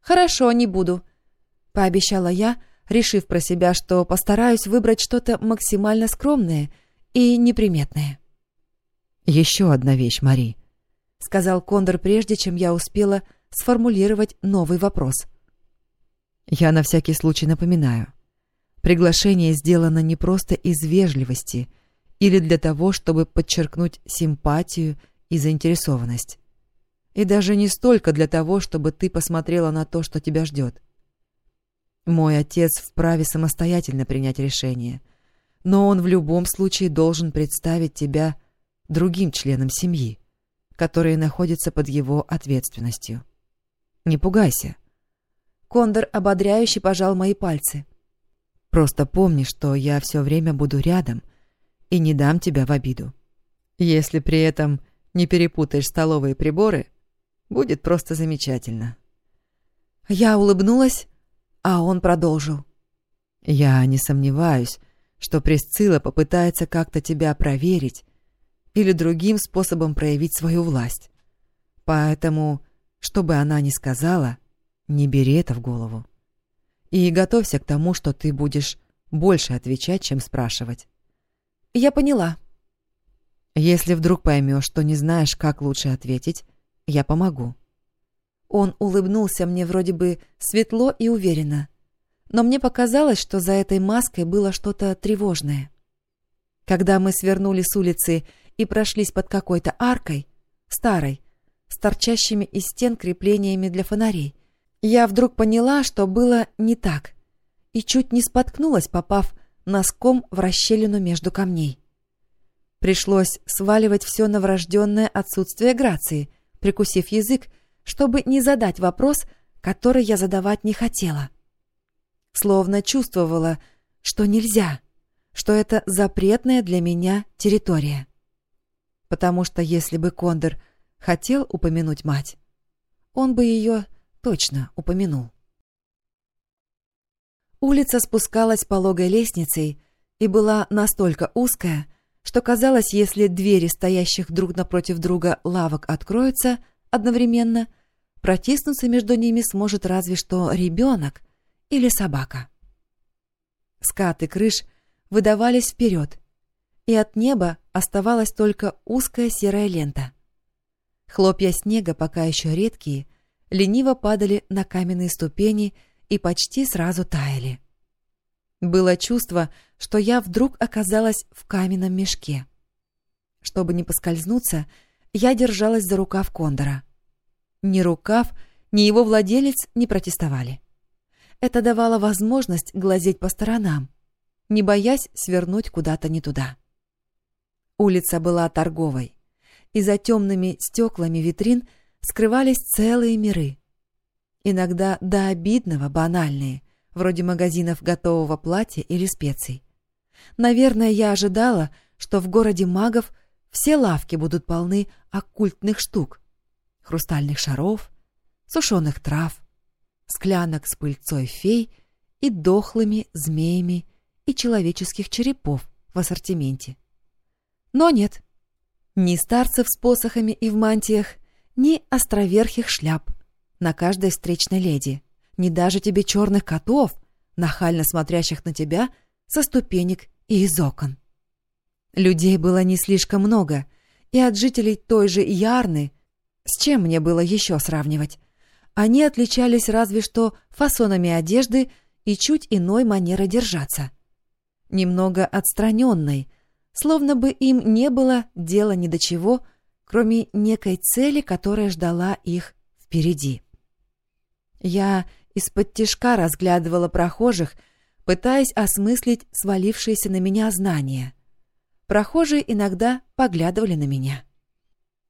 «Хорошо, не буду», — пообещала я, — решив про себя, что постараюсь выбрать что-то максимально скромное и неприметное. «Еще одна вещь, Мари», — сказал Кондор, прежде чем я успела сформулировать новый вопрос. «Я на всякий случай напоминаю. Приглашение сделано не просто из вежливости или для того, чтобы подчеркнуть симпатию и заинтересованность. И даже не столько для того, чтобы ты посмотрела на то, что тебя ждет. Мой отец вправе самостоятельно принять решение, но он в любом случае должен представить тебя другим членам семьи, которые находятся под его ответственностью. Не пугайся. Кондор ободряюще пожал мои пальцы. Просто помни, что я все время буду рядом и не дам тебя в обиду. Если при этом не перепутаешь столовые приборы, будет просто замечательно. Я улыбнулась, а он продолжил. «Я не сомневаюсь, что Пресцилла попытается как-то тебя проверить или другим способом проявить свою власть. Поэтому, что бы она ни сказала, не бери это в голову. И готовься к тому, что ты будешь больше отвечать, чем спрашивать. Я поняла. Если вдруг поймешь, что не знаешь, как лучше ответить, я помогу. Он улыбнулся мне вроде бы светло и уверенно. Но мне показалось, что за этой маской было что-то тревожное. Когда мы свернули с улицы и прошлись под какой-то аркой, старой, с торчащими из стен креплениями для фонарей, я вдруг поняла, что было не так, и чуть не споткнулась, попав носком в расщелину между камней. Пришлось сваливать все на врожденное отсутствие грации, прикусив язык, чтобы не задать вопрос, который я задавать не хотела. Словно чувствовала, что нельзя, что это запретная для меня территория. Потому что если бы Кондор хотел упомянуть мать, он бы ее точно упомянул. Улица спускалась пологой лестницей и была настолько узкая, что казалось, если двери стоящих друг напротив друга лавок откроются — одновременно, Протиснуться между ними сможет разве что ребенок или собака. Скаты крыш выдавались вперед, и от неба оставалась только узкая серая лента. Хлопья снега, пока еще редкие, лениво падали на каменные ступени и почти сразу таяли. Было чувство, что я вдруг оказалась в каменном мешке. Чтобы не поскользнуться, я держалась за рукав кондора. Ни рукав, ни его владелец не протестовали. Это давало возможность глазеть по сторонам, не боясь свернуть куда-то не туда. Улица была торговой, и за темными стеклами витрин скрывались целые миры. Иногда до обидного банальные, вроде магазинов готового платья или специй. Наверное, я ожидала, что в городе магов все лавки будут полны оккультных штук, хрустальных шаров, сушеных трав, склянок с пыльцой фей и дохлыми змеями и человеческих черепов в ассортименте. Но нет, ни старцев с посохами и в мантиях, ни островерхих шляп на каждой встречной леди, ни даже тебе черных котов, нахально смотрящих на тебя со ступенек и из окон. Людей было не слишком много, и от жителей той же Ярны, с чем мне было еще сравнивать, они отличались разве что фасонами одежды и чуть иной манерой держаться. Немного отстраненной, словно бы им не было дела ни до чего, кроме некой цели, которая ждала их впереди. Я из-под тишка разглядывала прохожих, пытаясь осмыслить свалившиеся на меня знания. Прохожие иногда поглядывали на меня.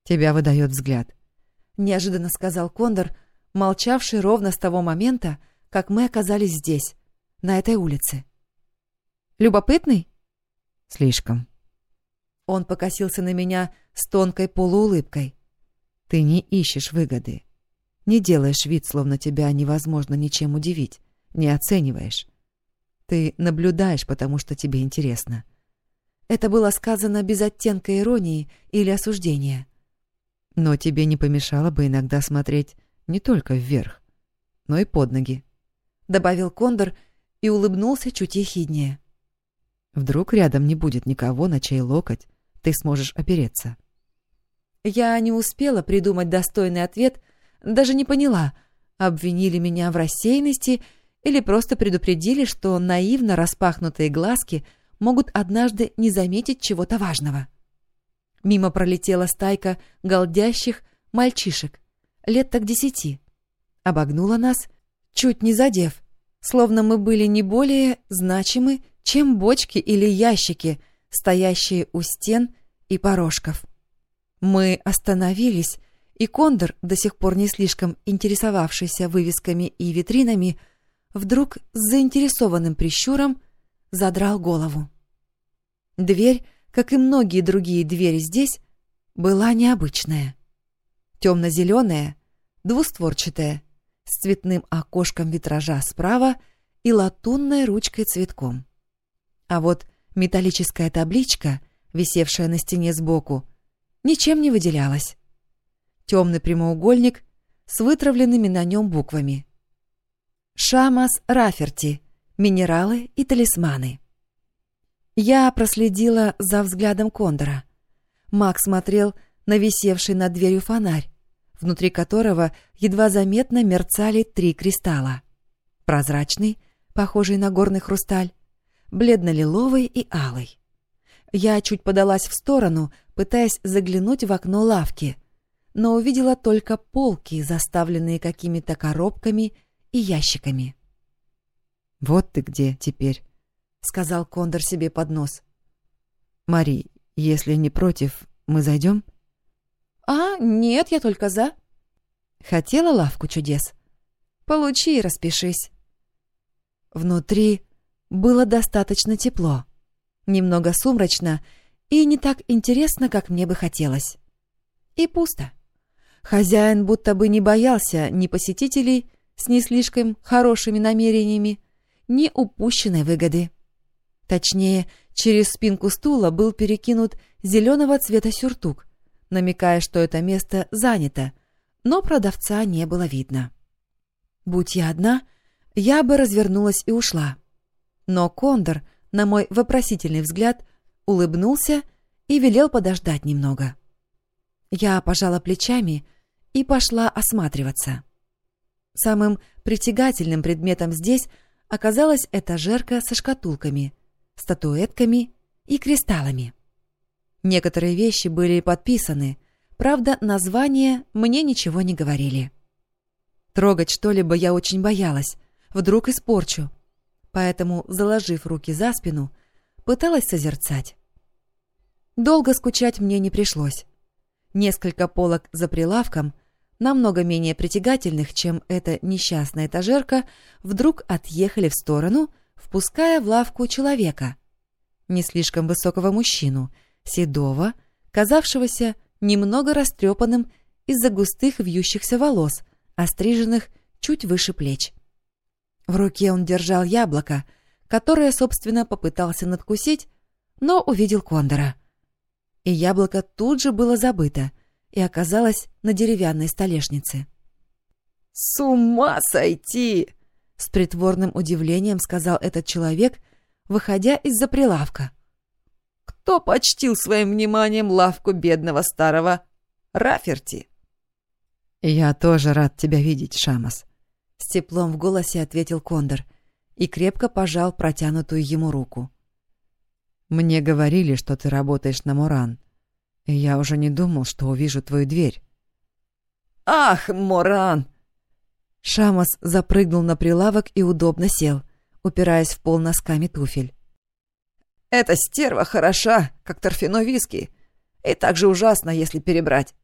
«Тебя выдает взгляд», — неожиданно сказал Кондор, молчавший ровно с того момента, как мы оказались здесь, на этой улице. «Любопытный?» «Слишком». Он покосился на меня с тонкой полуулыбкой. «Ты не ищешь выгоды. Не делаешь вид, словно тебя невозможно ничем удивить. Не оцениваешь. Ты наблюдаешь, потому что тебе интересно». Это было сказано без оттенка иронии или осуждения. «Но тебе не помешало бы иногда смотреть не только вверх, но и под ноги», — добавил Кондор и улыбнулся чуть ехиднее. «Вдруг рядом не будет никого, на чей локоть ты сможешь опереться. Я не успела придумать достойный ответ, даже не поняла, обвинили меня в рассеянности или просто предупредили, что наивно распахнутые глазки могут однажды не заметить чего-то важного. Мимо пролетела стайка голдящих мальчишек, лет так десяти. Обогнула нас, чуть не задев, словно мы были не более значимы, чем бочки или ящики — стоящие у стен и порожков. Мы остановились, и Кондор, до сих пор не слишком интересовавшийся вывесками и витринами, вдруг с заинтересованным прищуром задрал голову. Дверь, как и многие другие двери здесь, была необычная. Темно-зеленая, двустворчатая, с цветным окошком витража справа и латунной ручкой цветком. А вот Металлическая табличка, висевшая на стене сбоку, ничем не выделялась. Темный прямоугольник с вытравленными на нем буквами. «Шамас Раферти. Минералы и талисманы». Я проследила за взглядом Кондора. Мак смотрел на висевший над дверью фонарь, внутри которого едва заметно мерцали три кристалла. Прозрачный, похожий на горный хрусталь, бледно-лиловый и алый. Я чуть подалась в сторону, пытаясь заглянуть в окно лавки, но увидела только полки, заставленные какими-то коробками и ящиками. «Вот ты где теперь», — сказал Кондор себе под нос. «Мари, если не против, мы зайдем?» «А, нет, я только за». «Хотела лавку чудес? Получи и распишись». Внутри было достаточно тепло, немного сумрачно и не так интересно, как мне бы хотелось. И пусто. Хозяин будто бы не боялся ни посетителей с не слишком хорошими намерениями, ни упущенной выгоды. Точнее, через спинку стула был перекинут зеленого цвета сюртук, намекая, что это место занято, но продавца не было видно. Будь я одна, я бы развернулась и ушла. Но Кондор, на мой вопросительный взгляд, улыбнулся и велел подождать немного. Я пожала плечами и пошла осматриваться. Самым притягательным предметом здесь оказалась этажерка со шкатулками, статуэтками и кристаллами. Некоторые вещи были подписаны, правда, названия мне ничего не говорили. Трогать что-либо я очень боялась, вдруг испорчу, поэтому, заложив руки за спину, пыталась созерцать. Долго скучать мне не пришлось. Несколько полок за прилавком, намного менее притягательных, чем эта несчастная этажерка, вдруг отъехали в сторону, впуская в лавку человека. Не слишком высокого мужчину, седого, казавшегося немного растрепанным из-за густых вьющихся волос, остриженных чуть выше плеч. В руке он держал яблоко, которое, собственно, попытался надкусить, но увидел кондора — и яблоко тут же было забыто и оказалось на деревянной столешнице. «С ума сойти!» — с притворным удивлением сказал этот человек, выходя из-за прилавка. «Кто почтил своим вниманием лавку бедного старого Раферти?» «Я тоже рад тебя видеть, Шамас», — с теплом в голосе ответил Кондор и крепко пожал протянутую ему руку. Мне говорили, что ты работаешь на Муран. Я уже не думал, что увижу твою дверь. Ах, Муран! Шамас запрыгнул на прилавок и удобно сел, упираясь в пол носками туфель. Эта стерва хороша, как торфяной виски, и так же ужасно, если перебрать.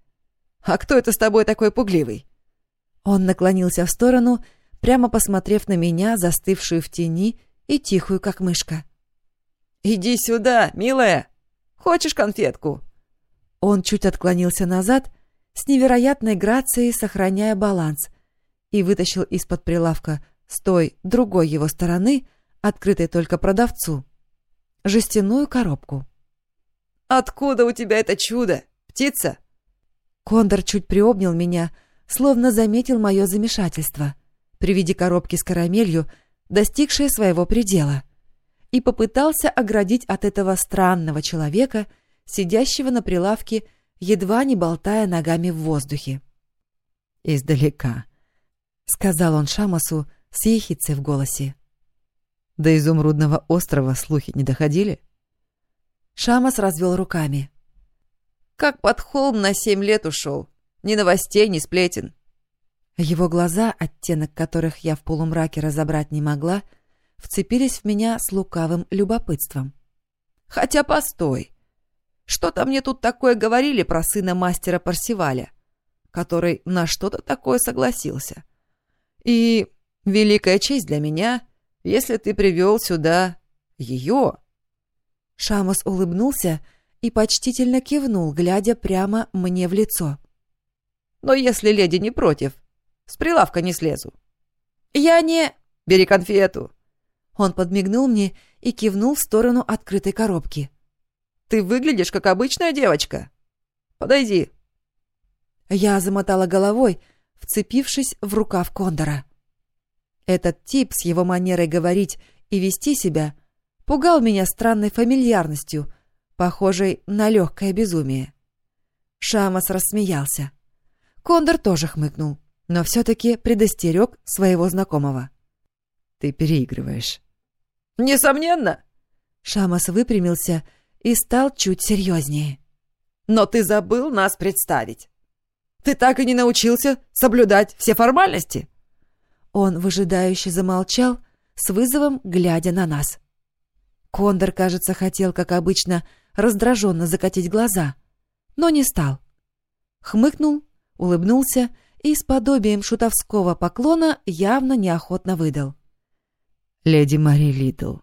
А кто это с тобой такой пугливый? Он наклонился в сторону, прямо посмотрев на меня, застывшую в тени и тихую, как мышка. «Иди сюда, милая! Хочешь конфетку?» Он чуть отклонился назад, с невероятной грацией сохраняя баланс, и вытащил из-под прилавка с той, другой его стороны, открытой только продавцу, жестяную коробку. «Откуда у тебя это чудо? Птица?» Кондор чуть приобнял меня, словно заметил мое замешательство при виде коробки с карамелью, достигшей своего предела и попытался оградить от этого странного человека, сидящего на прилавке, едва не болтая ногами в воздухе. «Издалека», — сказал он Шамасу с ехицей в голосе. «До изумрудного острова слухи не доходили?» Шамас развел руками. «Как под холм на семь лет ушел. Ни новостей, ни сплетен». Его глаза, оттенок которых я в полумраке разобрать не могла, — вцепились в меня с лукавым любопытством. «Хотя постой! Что-то мне тут такое говорили про сына мастера Парсиваля, который на что-то такое согласился. И великая честь для меня, если ты привел сюда ее». Шамос улыбнулся и почтительно кивнул, глядя прямо мне в лицо. «Но если леди не против, с прилавка не слезу». «Я не...» «Бери конфету», он подмигнул мне и кивнул в сторону открытой коробки. «Ты выглядишь как обычная девочка. Подойди». Я замотала головой, вцепившись в рукав Кондора. Этот тип с его манерой говорить и вести себя пугал меня странной фамильярностью, похожей на легкое безумие. Шамас рассмеялся. Кондор тоже хмыкнул, но все-таки предостерег своего знакомого. Ты переигрываешь. Несомненно. Шамас выпрямился и стал чуть серьезнее. Но ты забыл нас представить. Ты так и не научился соблюдать все формальности. Он выжидающе замолчал, с вызовом глядя на нас. Кондор, кажется, хотел, как обычно, раздраженно закатить глаза, но не стал. Хмыкнул, улыбнулся и с подобием шутовского поклона явно неохотно выдал. «Леди Мари Лидл,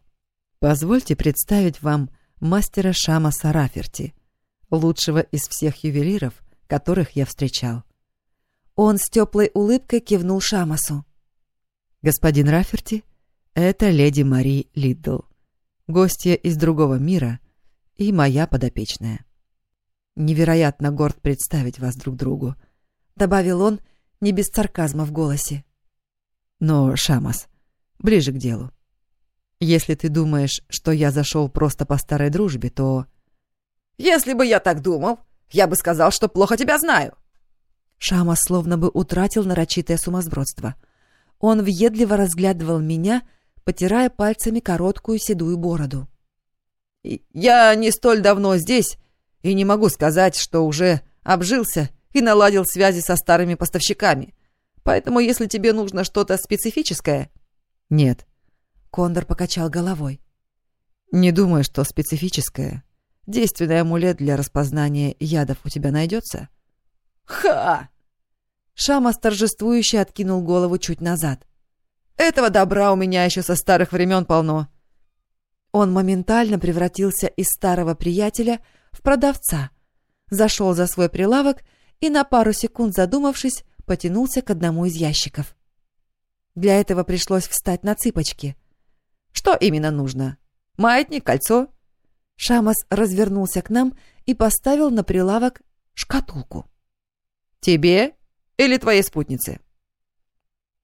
позвольте представить вам мастера Шама Сараферти, лучшего из всех ювелиров, которых я встречал». Он с теплой улыбкой кивнул Шамасу. «Господин Раферти, это леди Мари Лидл, гостья из другого мира и моя подопечная. Невероятно горд представить вас друг другу, добавил он, не без сарказма в голосе. Но, Шамас, ближе к делу. Если ты думаешь, что я зашел просто по старой дружбе, то... Если бы я так думал, я бы сказал, что плохо тебя знаю. Шамас словно бы утратил нарочитое сумасбродство. Он въедливо разглядывал меня, потирая пальцами короткую седую бороду. «Я не столь давно здесь и не могу сказать, что уже обжился и наладил связи со старыми поставщиками. Поэтому, если тебе нужно что-то специфическое...» «Нет». Кондор покачал головой. «Не думаю, что специфическое. Действенный амулет для распознания ядов у тебя найдется?» «Ха!» Шамас торжествующе откинул голову чуть назад. «Этого добра у меня еще со старых времен полно». Он моментально превратился из старого приятеля в продавца, зашел за свой прилавок и, на пару секунд задумавшись, потянулся к одному из ящиков. Для этого пришлось встать на цыпочки. «Что именно нужно? Маятник, кольцо?» Шамас развернулся к нам и поставил на прилавок шкатулку. «Тебе или твоей спутнице?»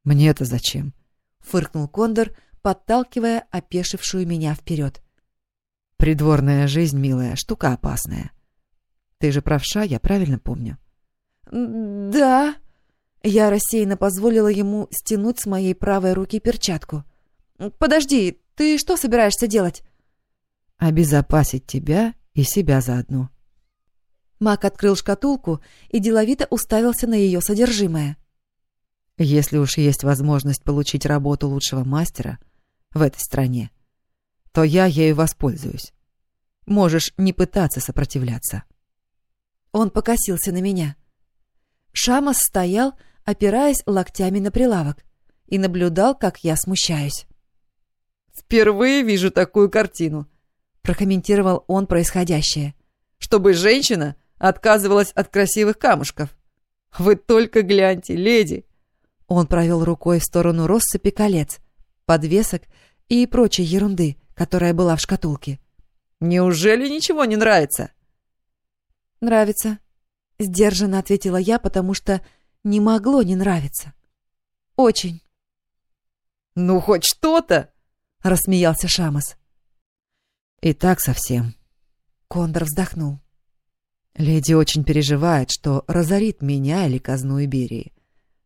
«Мне-то зачем?» — фыркнул Кондор, подталкивая опешившую меня вперед. «Придворная жизнь, милая, штука опасная. Ты же правша, я правильно помню?» «Да». Я рассеянно позволила ему стянуть с моей правой руки перчатку. «Подожди, ты что собираешься делать?» «Обезопасить тебя и себя заодно». Мак открыл шкатулку и деловито уставился на ее содержимое. «Если уж есть возможность получить работу лучшего мастера в этой стране, то я ею воспользуюсь. Можешь не пытаться сопротивляться». Он покосился на меня. Шамас стоял, опираясь локтями на прилавок, и наблюдал, как я смущаюсь. «Впервые вижу такую картину», — прокомментировал он происходящее. «Чтобы женщина отказывалась от красивых камушков. Вы только гляньте, леди!» Он провел рукой в сторону россыпи колец, подвесок и прочей ерунды, которая была в шкатулке. «Неужели ничего не нравится?» «Нравится», — сдержанно ответила я, потому что не могло не нравиться. «Очень». «Ну, хоть что-то!» — рассмеялся Шамас. «И так совсем». Кондор вздохнул. Леди очень переживает, что разорит меня или казну Иберии.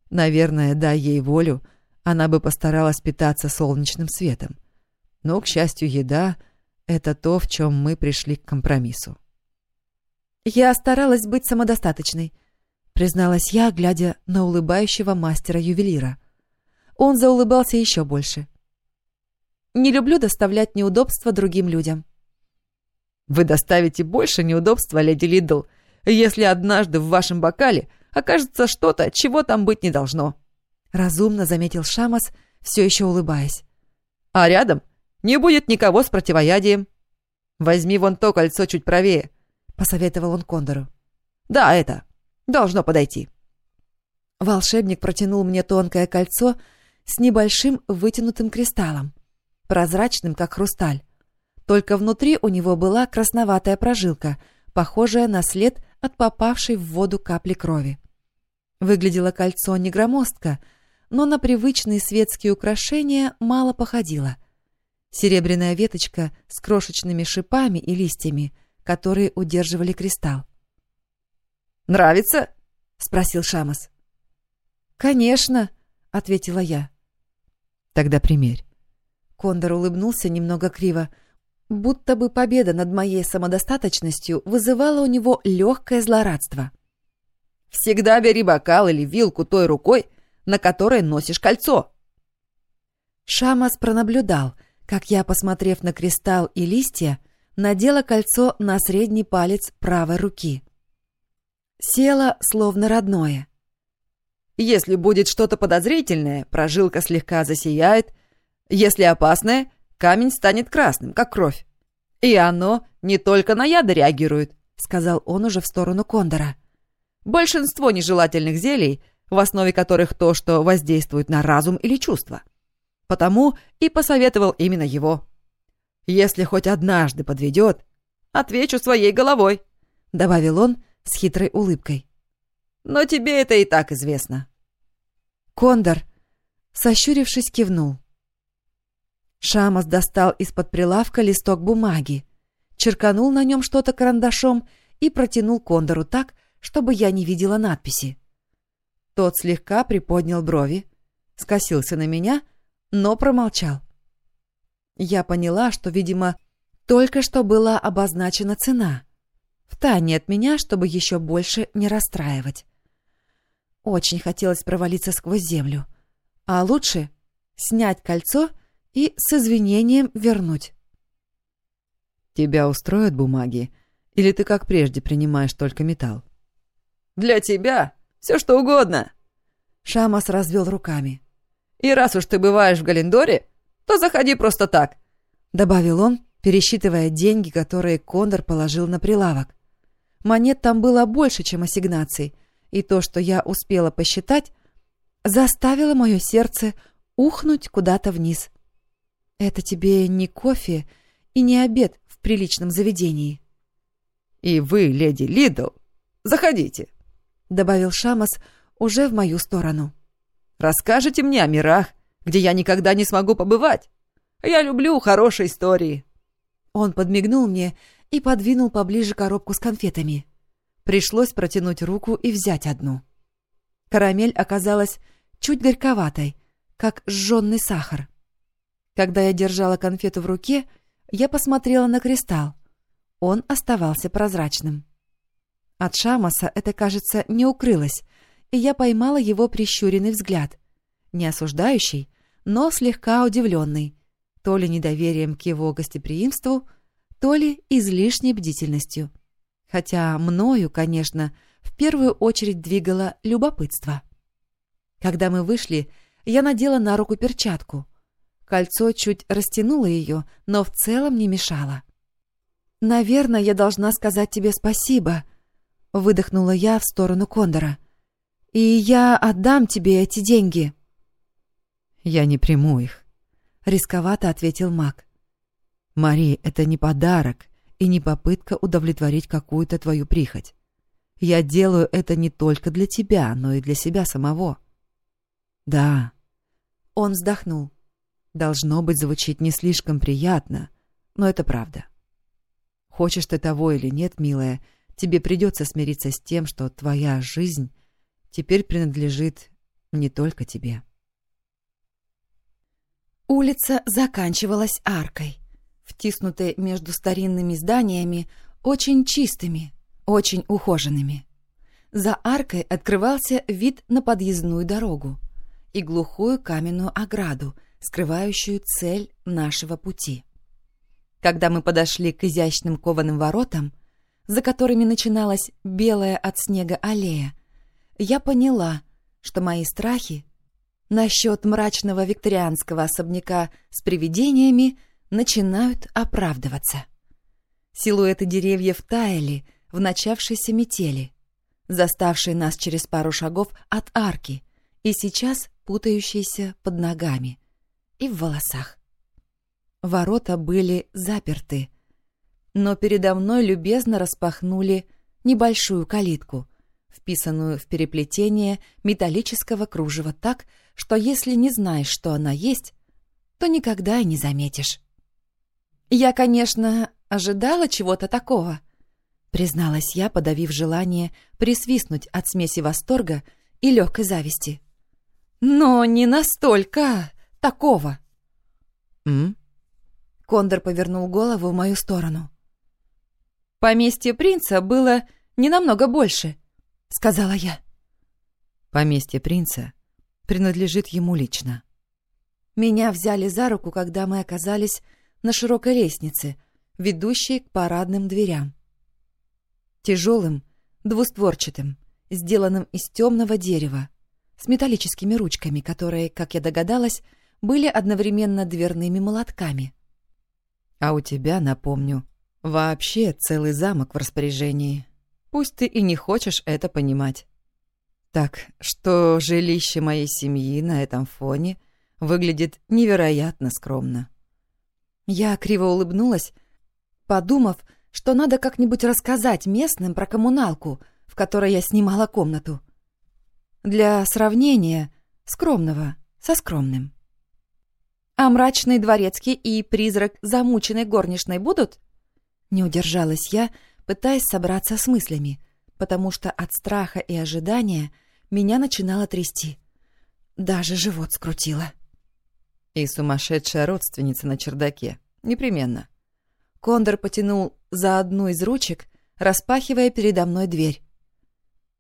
Наверное, дай ей волю, она бы постаралась питаться солнечным светом. Но, к счастью, еда — это то, в чем мы пришли к компромиссу. «Я старалась быть самодостаточной», — призналась я, глядя на улыбающего мастера-ювелира. Он заулыбался еще больше. «Не люблю доставлять неудобства другим людям». Вы доставите больше неудобства, леди Лидл, если однажды в вашем бокале окажется что-то, чего там быть не должно. Разумно заметил Шамас, все еще улыбаясь. А рядом не будет никого с противоядием. Возьми вон то кольцо чуть правее, посоветовал он Кондору. Да, это. Должно подойти. Волшебник протянул мне тонкое кольцо с небольшим вытянутым кристаллом, прозрачным, как хрусталь. Только внутри у него была красноватая прожилка, похожая на след от попавшей в воду капли крови. Выглядело кольцо не громоздко, но на привычные светские украшения мало походило. Серебряная веточка с крошечными шипами и листьями, которые удерживали кристалл. «Нравится?» — спросил Шамас. «Конечно», — ответила я. «Тогда примерь». Кондор улыбнулся немного криво, — Будто бы победа над моей самодостаточностью вызывала у него легкое злорадство. «Всегда бери бокал или вилку той рукой, на которой носишь кольцо». Шамас пронаблюдал, как я, посмотрев на кристалл и листья, надела кольцо на средний палец правой руки. Села, словно родное. «Если будет что-то подозрительное, прожилка слегка засияет. Если опасное, камень станет красным, как кровь. И оно не только на яды реагирует, сказал он уже в сторону Кондора. Большинство нежелательных зелий, в основе которых то, что воздействует на разум или чувства. Потому и посоветовал именно его. Если хоть однажды подведет, отвечу своей головой, добавил он с хитрой улыбкой. но тебе это и так известно». Кондор, сощурившись, кивнул. Шамас достал из-под прилавка листок бумаги, черканул на нем что-то карандашом и протянул Кондору так, чтобы я не видела надписи. Тот слегка приподнял брови, скосился на меня, но промолчал. Я поняла, что, видимо, только что была обозначена цена. Втайне от меня, чтобы еще больше не расстраивать. Очень хотелось провалиться сквозь землю. А лучше снять кольцо и с извинением вернуть. «Тебя устроят бумаги? Или ты, как прежде, принимаешь только металл?» «Для тебя все что угодно!» Шамас развел руками. «И раз уж ты бываешь в Галендоре, то заходи просто так», — добавил он, пересчитывая деньги, которые Кондор положил на прилавок. Монет там было больше, чем ассигнаций, и то, что я успела посчитать, заставило мое сердце ухнуть куда-то вниз. Это тебе не кофе и не обед в приличном заведении. «И вы, леди Лидл, заходите», — добавил Шамас уже в мою сторону. «Расскажите мне о мирах, где я никогда не смогу побывать. Я люблю хорошие истории». Он подмигнул мне и подвинул поближе коробку с конфетами. Пришлось протянуть руку и взять одну. Карамель оказалась чуть горьковатой, как сжженный сахар. Когда я держала конфету в руке, я посмотрела на кристалл. Он оставался прозрачным. От Шамаса это, кажется, не укрылось, и я поймала его прищуренный взгляд. Не осуждающий, но слегка удивленный, то ли недоверием к его гостеприимству, то ли излишней бдительностью. Хотя мною, конечно, в первую очередь двигало любопытство. Когда мы вышли, я надела на руку перчатку. Кольцо чуть растянуло ее, но в целом не мешало. «Наверное, я должна сказать тебе спасибо», — выдохнула я в сторону Кондора. «И я отдам тебе эти деньги». «Я не приму их», — рисковато ответил маг. «Мари, это не подарок и не попытка удовлетворить какую-то твою прихоть. Я делаю это не только для тебя, но и для себя самого». «Да». Он вздохнул. «Должно быть, звучит не слишком приятно, но это правда. Хочешь ты того или нет, милая, тебе придется смириться с тем, что твоя жизнь теперь принадлежит не только тебе». Улица заканчивалась аркой, втиснутой между старинными зданиями, очень чистыми, очень ухоженными. За аркой открывался вид на подъездную дорогу и глухую каменную ограду, скрывающую цель нашего пути. Когда мы подошли к изящным кованым воротам, за которыми начиналась белая от снега аллея, я поняла, что мои страхи насчет мрачного викторианского особняка с привидениями начинают оправдываться. Силуэты деревьев таяли в начавшейся метели, заставшей нас через пару шагов от арки и сейчас путающейся под ногами и в волосах. Ворота были заперты, но передо мной любезно распахнули небольшую калитку, вписанную в переплетение металлического кружева так, что если не знаешь, что она есть, то никогда и не заметишь. «Я, конечно, ожидала чего-то такого», — призналась я, подавив желание присвистнуть от смеси восторга и легкой зависти. «Но не настолько такого». «М?» Кондор повернул голову в мою сторону. «Поместье принца было не намного больше», — сказала я. «Поместье принца принадлежит ему лично». Меня взяли за руку, когда мы оказались на широкой лестнице, ведущей к парадным дверям. Тяжелым, двустворчатым, сделанным из темного дерева, с металлическими ручками, которые, как я догадалась, были одновременно дверными молотками. «А у тебя, напомню, вообще целый замок в распоряжении. Пусть ты и не хочешь это понимать». Так что жилище моей семьи на этом фоне выглядит невероятно скромно. Я криво улыбнулась, подумав, что надо как-нибудь рассказать местным про коммуналку, в которой я снимала комнату, Для сравнения, скромного со скромным. «А мрачный дворецкий и призрак замученной горничной будут?» Не удержалась я, пытаясь собраться с мыслями, потому что от страха и ожидания меня начинало трясти. Даже живот скрутило. И сумасшедшая родственница на чердаке. Непременно. Кондор потянул за одну из ручек, распахивая передо мной дверь.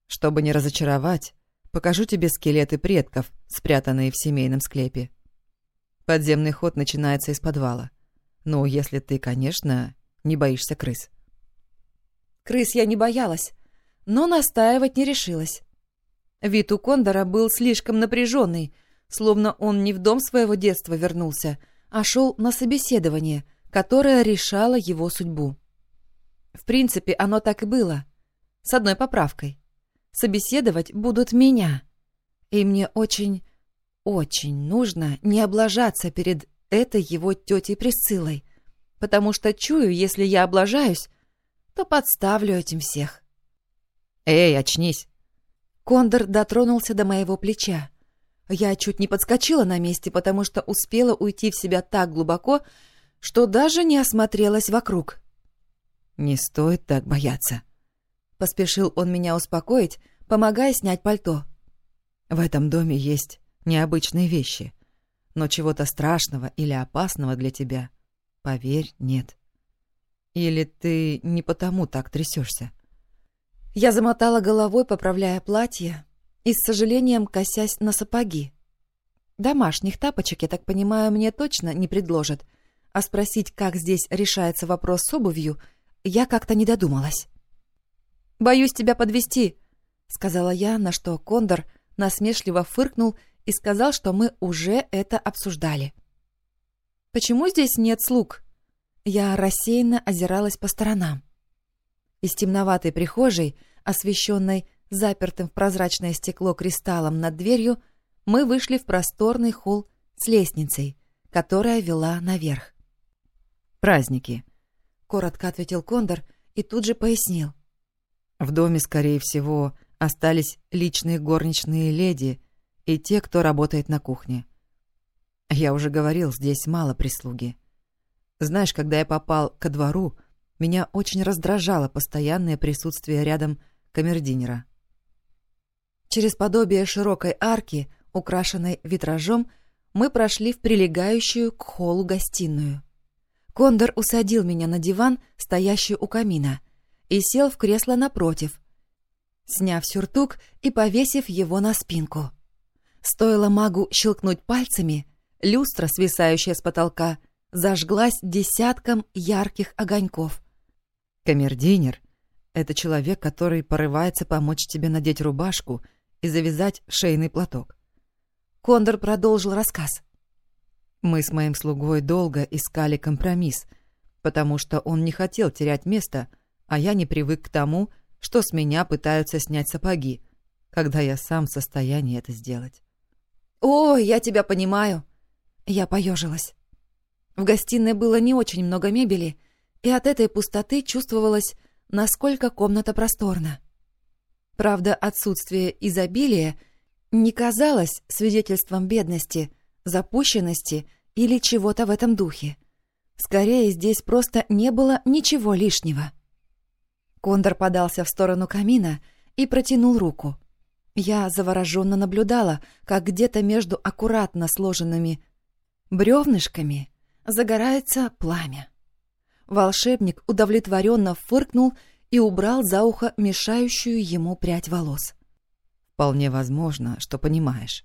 Чтобы не разочаровать, покажу тебе скелеты предков, спрятанные в семейном склепе. Подземный ход начинается из подвала. Ну, если ты, конечно, не боишься крыс. Крыс я не боялась, но настаивать не решилась. Вид у Кондора был слишком напряженный, словно он не в дом своего детства вернулся, а шел на собеседование, которое решало его судьбу. В принципе, оно так и было. С одной поправкой. Собеседовать будут меня. И мне очень очень нужно не облажаться перед этой его тетей Присциллой, потому что чую, если я облажаюсь, то подставлю этим всех. «Эй, очнись!» Кондор дотронулся до моего плеча. Я чуть не подскочила на месте, потому что успела уйти в себя так глубоко, что даже не осмотрелась вокруг. «Не стоит так бояться», — поспешил он меня успокоить, помогая снять пальто. «В этом доме есть необычные вещи. Но чего-то страшного или опасного для тебя, поверь, нет. Или ты не потому так трясешься? Я замотала головой, поправляя платье, и с сожалением косясь на сапоги. Домашних тапочек, я так понимаю, мне точно не предложат, а спросить, как здесь решается вопрос с обувью, я как-то не додумалась. «Боюсь тебя подвести, сказала я, на что Кондор насмешливо фыркнул и сказал, что мы уже это обсуждали. «Почему здесь нет слуг?» Я рассеянно озиралась по сторонам. Из темноватой прихожей, освещенной запертым в прозрачное стекло кристаллом над дверью, мы вышли в просторный холл с лестницей, которая вела наверх. «Праздники», — коротко ответил Кондор и тут же пояснил. «В доме, скорее всего, остались личные горничные леди и те, кто работает на кухне. Я уже говорил, здесь мало прислуги. Знаешь, когда я попал ко двору, меня очень раздражало постоянное присутствие рядом камердинера. Через подобие широкой арки, украшенной витражом, мы прошли в прилегающую к холлу гостиную. Кондор усадил меня на диван, стоящий у камина, и сел в кресло напротив, сняв сюртук и повесив его на спинку. Стоило магу щелкнуть пальцами, люстра, свисающая с потолка, зажглась десятком ярких огоньков. Камердинер — это человек, который порывается помочь тебе надеть рубашку и завязать шейный платок. Кондор продолжил рассказ. Мы с моим слугой долго искали компромисс, потому что он не хотел терять место, а я не привык к тому, что с меня пытаются снять сапоги, когда я сам в состоянии это сделать. «О, я тебя понимаю!» Я поежилась. В гостиной было не очень много мебели, и от этой пустоты чувствовалось, насколько комната просторна. Правда, отсутствие изобилия не казалось свидетельством бедности, запущенности или чего-то в этом духе. Скорее, здесь просто не было ничего лишнего. Кондор подался в сторону камина и протянул руку. Я завороженно наблюдала, как где-то между аккуратно сложенными бревнышками загорается пламя. Волшебник удовлетворенно фыркнул и убрал за ухо мешающую ему прядь волос. «Вполне возможно, что понимаешь.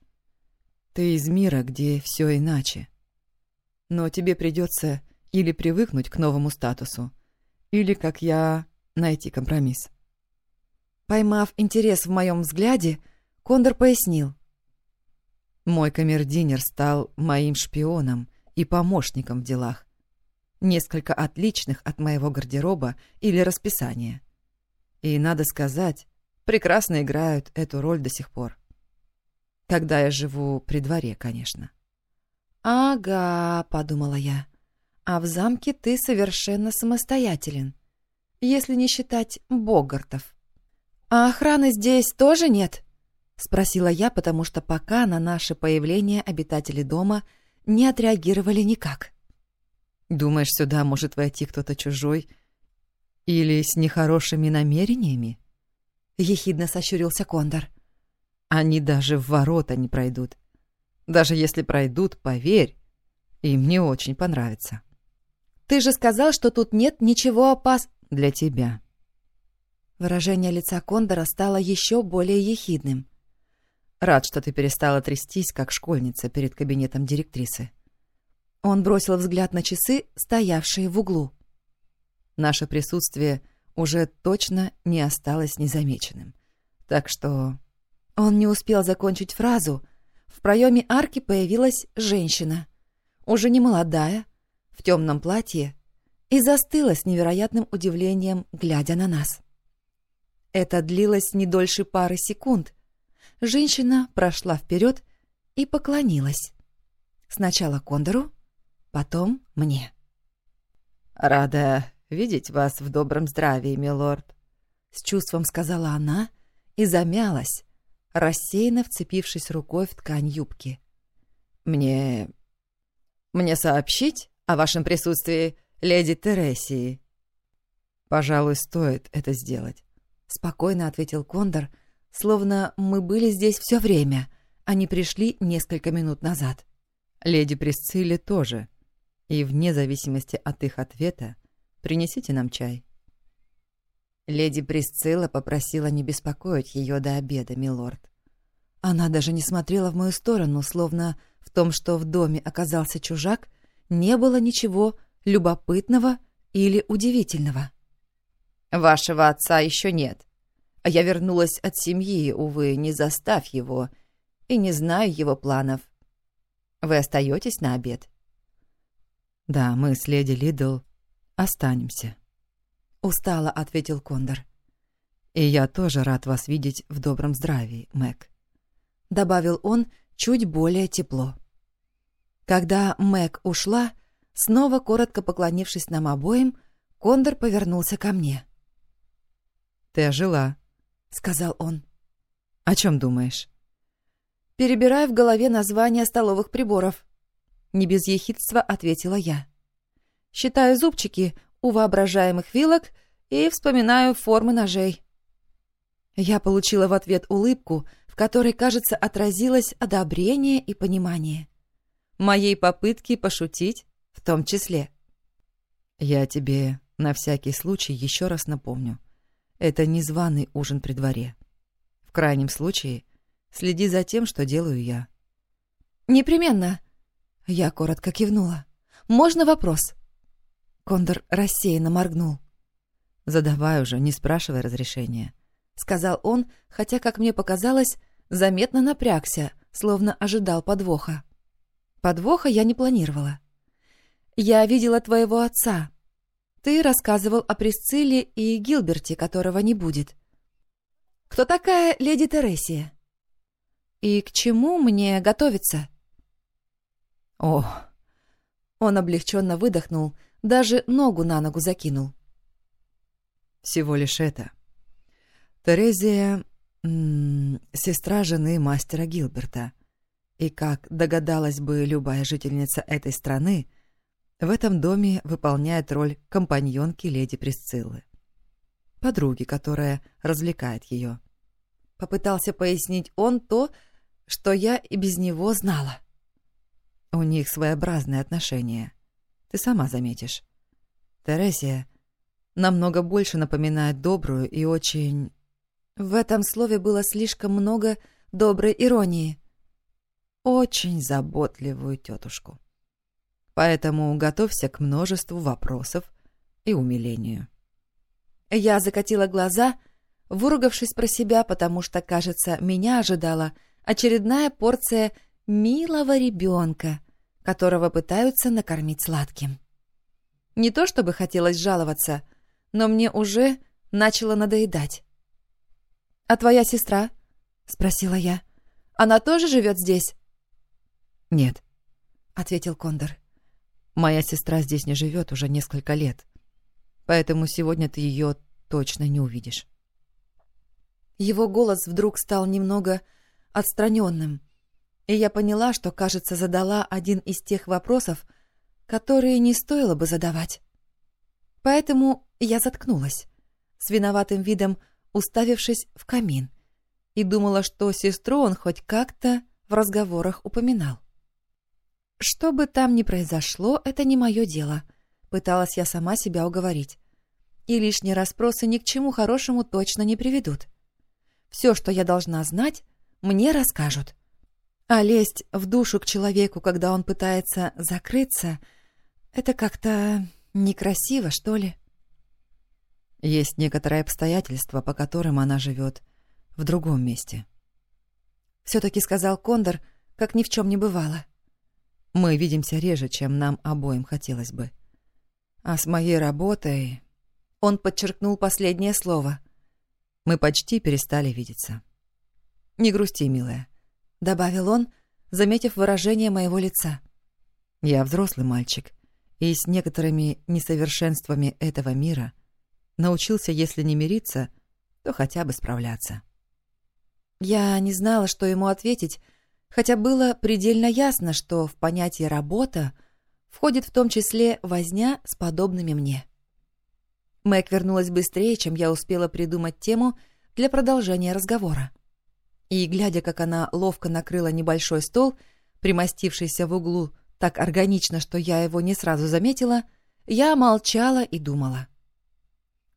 Ты из мира, где все иначе. Но тебе придется или привыкнуть к новому статусу, или, как я, найти компромисс. Поймав интерес в моем взгляде, Кондор пояснил. «Мой камердинер стал моим шпионом и помощником в делах. Несколько отличных от моего гардероба или расписания. И, надо сказать, прекрасно играют эту роль до сих пор. Когда я живу при дворе, конечно». «Ага», — подумала я, — «а в замке ты совершенно самостоятелен, если не считать Богартов». «А охраны здесь тоже нет?» — спросила я, потому что пока на наше появление обитатели дома не отреагировали никак. «Думаешь, сюда может войти кто-то чужой или с нехорошими намерениями?» — ехидно сощурился Кондор. «Они даже в ворота не пройдут. Даже если пройдут, поверь, им не очень понравится». «Ты же сказал, что тут нет ничего опас...» «Для тебя». Выражение лица Кондора стало еще более ехидным. Рад, что ты перестала трястись, как школьница перед кабинетом директрисы. Он бросил взгляд на часы, стоявшие в углу. Наше присутствие уже точно не осталось незамеченным. Так что... Он не успел закончить фразу. В проеме арки появилась женщина. Уже не молодая, в темном платье, и застыла с невероятным удивлением, глядя на нас. Это длилось не дольше пары секунд — Женщина прошла вперед и поклонилась. Сначала Кондору, потом мне. «Рада видеть вас в добром здравии, милорд», — с чувством сказала она и замялась, рассеянно вцепившись рукой в ткань юбки. «Мне... мне сообщить о вашем присутствии леди Тересии?» «Пожалуй, стоит это сделать», — спокойно ответил Кондор, — Словно мы были здесь все время, а не пришли несколько минут назад. Леди Присцилле тоже. И вне зависимости от их ответа, принесите нам чай. Леди Присцилла попросила не беспокоить ее до обеда, милорд. Она даже не смотрела в мою сторону, словно в том, что в доме оказался чужак, не было ничего любопытного или удивительного. «Вашего отца еще нет», а я вернулась от семьи, увы, не застав его, и не знаю его планов. Вы остаетесь на обед? Да, мы с леди Лидл останемся. Устало ответил Кондор. И я тоже рад вас видеть в добром здравии, Мэг. Добавил он чуть более тепло. Когда Мэг ушла, снова коротко поклонившись нам обоим, Кондор повернулся ко мне. «Ты ожила», сказал он. «О чем думаешь?» «Перебираю в голове названия столовых приборов». Не без ехидства ответила я. «Считаю зубчики у воображаемых вилок и вспоминаю формы ножей». Я получила в ответ улыбку, в которой, кажется, отразилось одобрение и понимание. Моей попытки пошутить в том числе. «Я тебе на всякий случай еще раз напомню», это не званый ужин при дворе. В крайнем случае, следи за тем, что делаю я. «Непременно!» Я коротко кивнула. «Можно вопрос?» Кондор рассеянно моргнул. «Задавай уже, не спрашивай разрешения», — сказал он, хотя, как мне показалось, заметно напрягся, словно ожидал подвоха. Подвоха я не планировала. «Я видела твоего отца. Ты рассказывал о Присцилле и Гилберте, которого не будет. Кто такая леди Тересия? И к чему мне готовиться? О! Он облегченно выдохнул, даже ногу на ногу закинул. Всего лишь это. Терезия сестра жены мастера Гилберта. И, как догадалась бы любая жительница этой страны, — в этом доме выполняет роль компаньонки леди Присциллы. Подруги, которая развлекает ее. Попытался пояснить он то, что я и без него знала. У них своеобразные отношения. Ты сама заметишь. Терезия намного больше напоминает добрую и очень... В этом слове было слишком много доброй иронии. Очень заботливую тетушку. Поэтому готовься к множеству вопросов и умилению. Я закатила глаза, выругавшись про себя, потому что, кажется, меня ожидала очередная порция милого ребенка, которого пытаются накормить сладким. Не то чтобы хотелось жаловаться, но мне уже начало надоедать. «А твоя сестра?» — спросила я. «Она тоже живет здесь?» «Нет», — ответил Кондор. Моя сестра здесь не живет уже несколько лет, поэтому сегодня ты ее точно не увидишь. Его голос вдруг стал немного отстраненным. И я поняла, что, кажется, задала один из тех вопросов, которые не стоило бы задавать. Поэтому я заткнулась, с виноватым видом уставившись в камин, и думала, что сестру он хоть как-то в разговорах упоминал. Что бы там ни произошло, это не мое дело, пыталась я сама себя уговорить. И лишние расспросы ни к чему хорошему точно не приведут. Все, что я должна знать, мне расскажут. А лезть в душу к человеку, когда он пытается закрыться, это как-то некрасиво, что ли? Есть некоторые обстоятельства, по которым она живет в другом месте. Все-таки сказал Кондор, как ни в чем не бывало. Мы видимся реже, чем нам обоим хотелось бы. А с моей работой... Он подчеркнул последнее слово. Мы почти перестали видеться. Не грусти, милая, — добавил он, заметив выражение моего лица. Я взрослый мальчик, и с некоторыми несовершенствами этого мира научился, если не мириться, то хотя бы справляться. Я не знала, что ему ответить, хотя было предельно ясно, что в понятие «работа» входит в том числе возня с подобными мне. Мэг вернулась быстрее, чем я успела придумать тему для продолжения разговора. И, глядя, как она ловко накрыла небольшой стол, примостившийся в углу так органично, что я его не сразу заметила, я молчала и думала.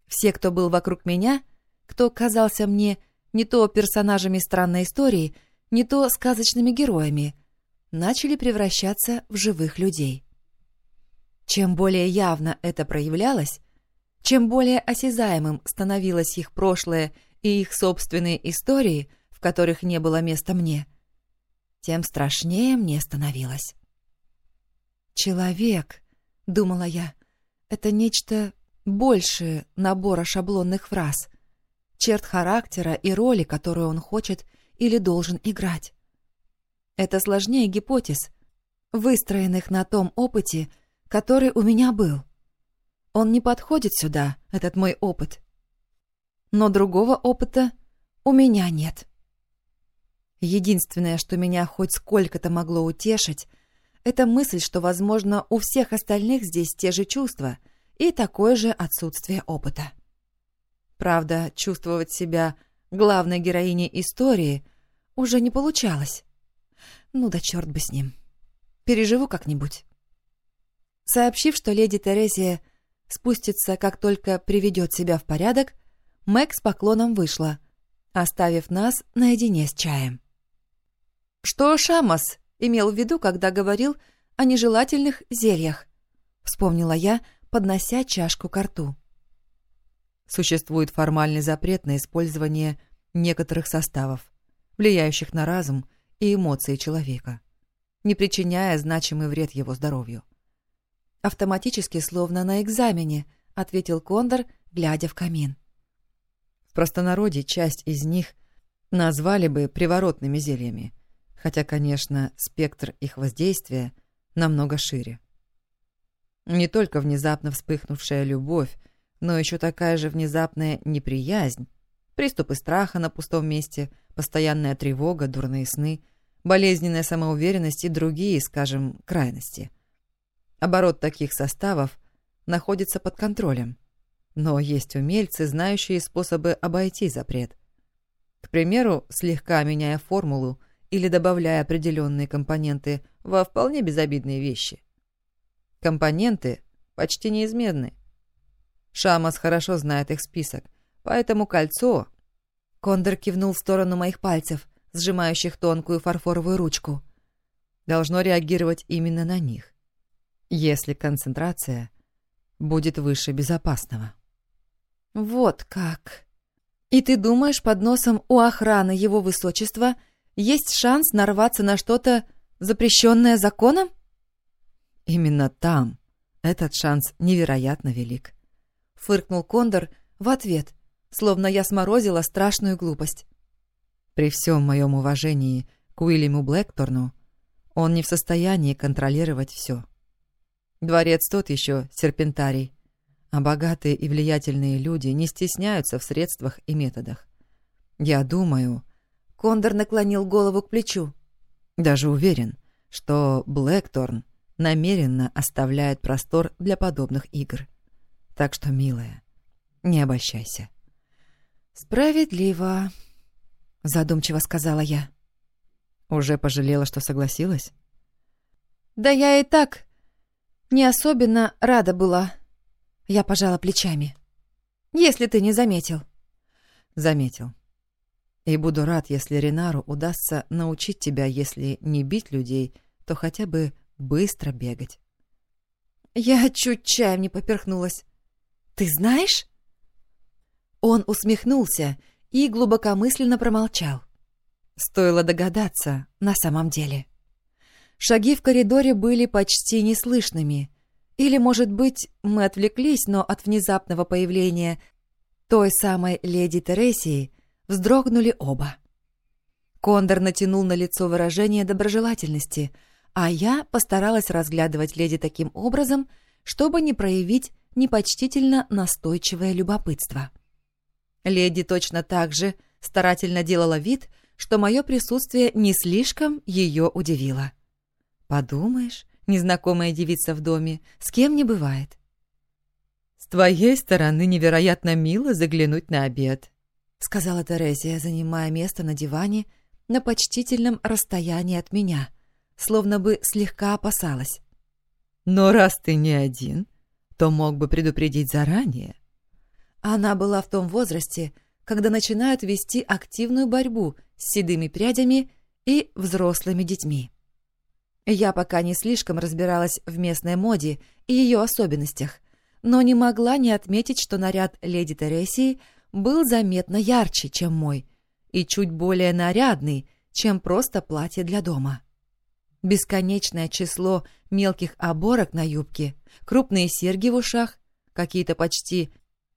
Все, кто был вокруг меня, кто казался мне не то персонажами странной истории, не то сказочными героями, начали превращаться в живых людей. Чем более явно это проявлялось, чем более осязаемым становилось их прошлое и их собственные истории, которых не было места мне, тем страшнее мне становилось. «Человек», — думала я, — «это нечто большее набора шаблонных фраз, черт характера и роли, которую он хочет или должен играть. Это сложнее гипотез, выстроенных на том опыте, который у меня был. Он не подходит сюда, этот мой опыт. Но другого опыта у меня нет. Единственное, что меня хоть сколько-то могло утешить, это мысль, что, возможно, у всех остальных здесь те же чувства и такое же отсутствие опыта. Правда, чувствовать себя главной героиней истории уже не получалось. Ну да черт бы с ним. Переживу как-нибудь. Сообщив, что леди Терезия спустится, как только приведет себя в порядок, Мэг с поклоном вышла, оставив нас наедине с чаем. «Что Шамас имел в виду, когда говорил о нежелательных зельях?» — вспомнила я, поднося чашку к рту. Существует формальный запрет на использование некоторых составов, влияющих на разум и эмоции человека, не причиняя значимый вред его здоровью. Автоматически, словно на экзамене, ответил Кондор, глядя в камин. В простонародье часть из них назвали бы приворотными зельями, хотя, конечно, спектр их воздействия намного шире. Не только внезапно вспыхнувшая любовь, но еще такая же внезапная неприязнь, приступы страха на пустом месте, постоянная тревога, дурные сны, болезненная самоуверенность и другие, скажем, крайности. Оборот таких составов находится под контролем, но есть умельцы, знающие способы обойти запрет. К примеру, слегка меняя формулу или добавляя определенные компоненты во вполне безобидные вещи. Компоненты почти неизменны, Шамас хорошо знает их список, поэтому кольцо...» Кондор кивнул в сторону моих пальцев, сжимающих тонкую фарфоровую ручку. «Должно реагировать именно на них, если концентрация будет выше безопасного». «Вот как!» «И ты думаешь, под носом у охраны его высочества есть шанс нарваться на что-то запрещенное законом?» «Именно там этот шанс невероятно велик фыркнул Кондор в ответ, словно я сморозила страшную глупость. При всем моем уважении к Уильяму Блэкторну, он не в состоянии контролировать все. Дворец тот еще серпентарий, а богатые и влиятельные люди не стесняются в средствах и методах. Я думаю, Кондор наклонил голову к плечу. Даже уверен, что Блэкторн намеренно оставляет простор для подобных игр. Так что, милая, не обольщайся. «Справедливо», — задумчиво сказала я. «Уже пожалела, что согласилась?» «Да я и так не особенно рада была». Я пожала плечами. «Если ты не заметил». «Заметил. И буду рад, если Ренару удастся научить тебя, если не бить людей, то хотя бы быстро бегать». Я чуть чаем не поперхнулась. «Ты знаешь?» Он усмехнулся и глубокомысленно промолчал. Стоило догадаться на самом деле. Шаги в коридоре были почти неслышными. Или, может быть, мы отвлеклись, но от внезапного появления той самой леди Тересии вздрогнули оба. Кондор натянул на лицо выражение доброжелательности, а я постаралась разглядывать леди таким образом, чтобы не проявить непочтительно настойчивое любопытство. Леди точно так же старательно делала вид, что мое присутствие не слишком ее удивило. Подумаешь, незнакомая девица в доме, с кем не бывает. «С твоей стороны невероятно мило заглянуть на обед», — сказала Терезия, занимая место на диване на почтительном расстоянии от меня, словно бы слегка опасалась. «Но раз ты не один, то мог бы предупредить заранее». Она была в том возрасте, когда начинают вести активную борьбу с седыми прядями и взрослыми детьми. Я пока не слишком разбиралась в местной моде и ее особенностях, но не могла не отметить, что наряд леди Тересии был заметно ярче, чем мой, и чуть более нарядный, чем просто платье для дома. Бесконечное число мелких оборок на юбке, крупные серьги в ушах, какие-то почти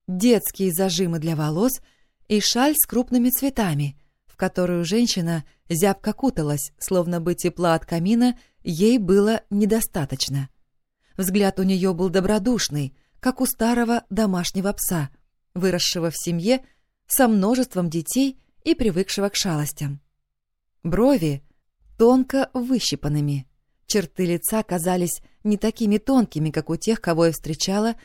детские зажимы для волос и шаль с крупными цветами, в которую женщина зябко куталась, словно бы тепла от камина ей было недостаточно. Взгляд у нее был добродушный, как у старого домашнего пса, выросшего в семье со множеством детей и привыкшего к шалостям. Брови тонко выщипанными. Черты лица казались не такими тонкими, как у тех, кого я встречала,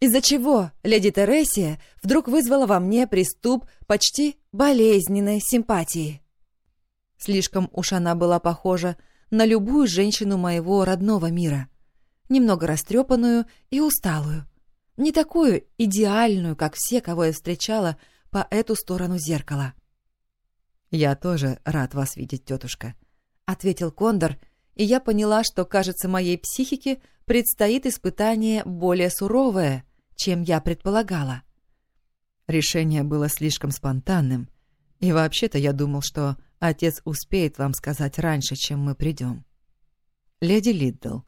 из-за чего леди Тересия вдруг вызвала во мне приступ почти болезненной симпатии. Слишком уж она была похожа на любую женщину моего родного мира. Немного растрепанную и усталую. Не такую идеальную, как все, кого я встречала по эту сторону зеркала. «Я тоже рад вас видеть, тетушка», — ответил Кондор, и я поняла, что, кажется, моей психике предстоит испытание более суровое, чем я предполагала. Решение было слишком спонтанным, и вообще-то я думал, что Отец успеет вам сказать раньше, чем мы придем. Леди Лиддл.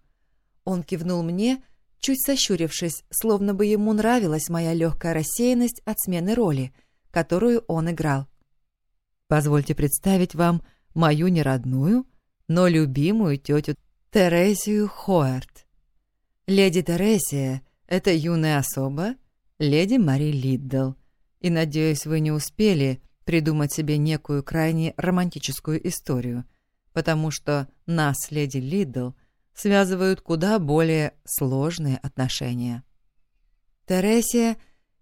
Он кивнул мне, чуть сощурившись, словно бы ему нравилась моя легкая рассеянность от смены роли, которую он играл. Позвольте представить вам мою неродную, но любимую тетю Терезию Хоэрт. Леди Терезия — это юная особа, леди Мари Лиддл, и, надеюсь, вы не успели придумать себе некую крайне романтическую историю, потому что нас, леди Лидл, связывают куда более сложные отношения. Тересия,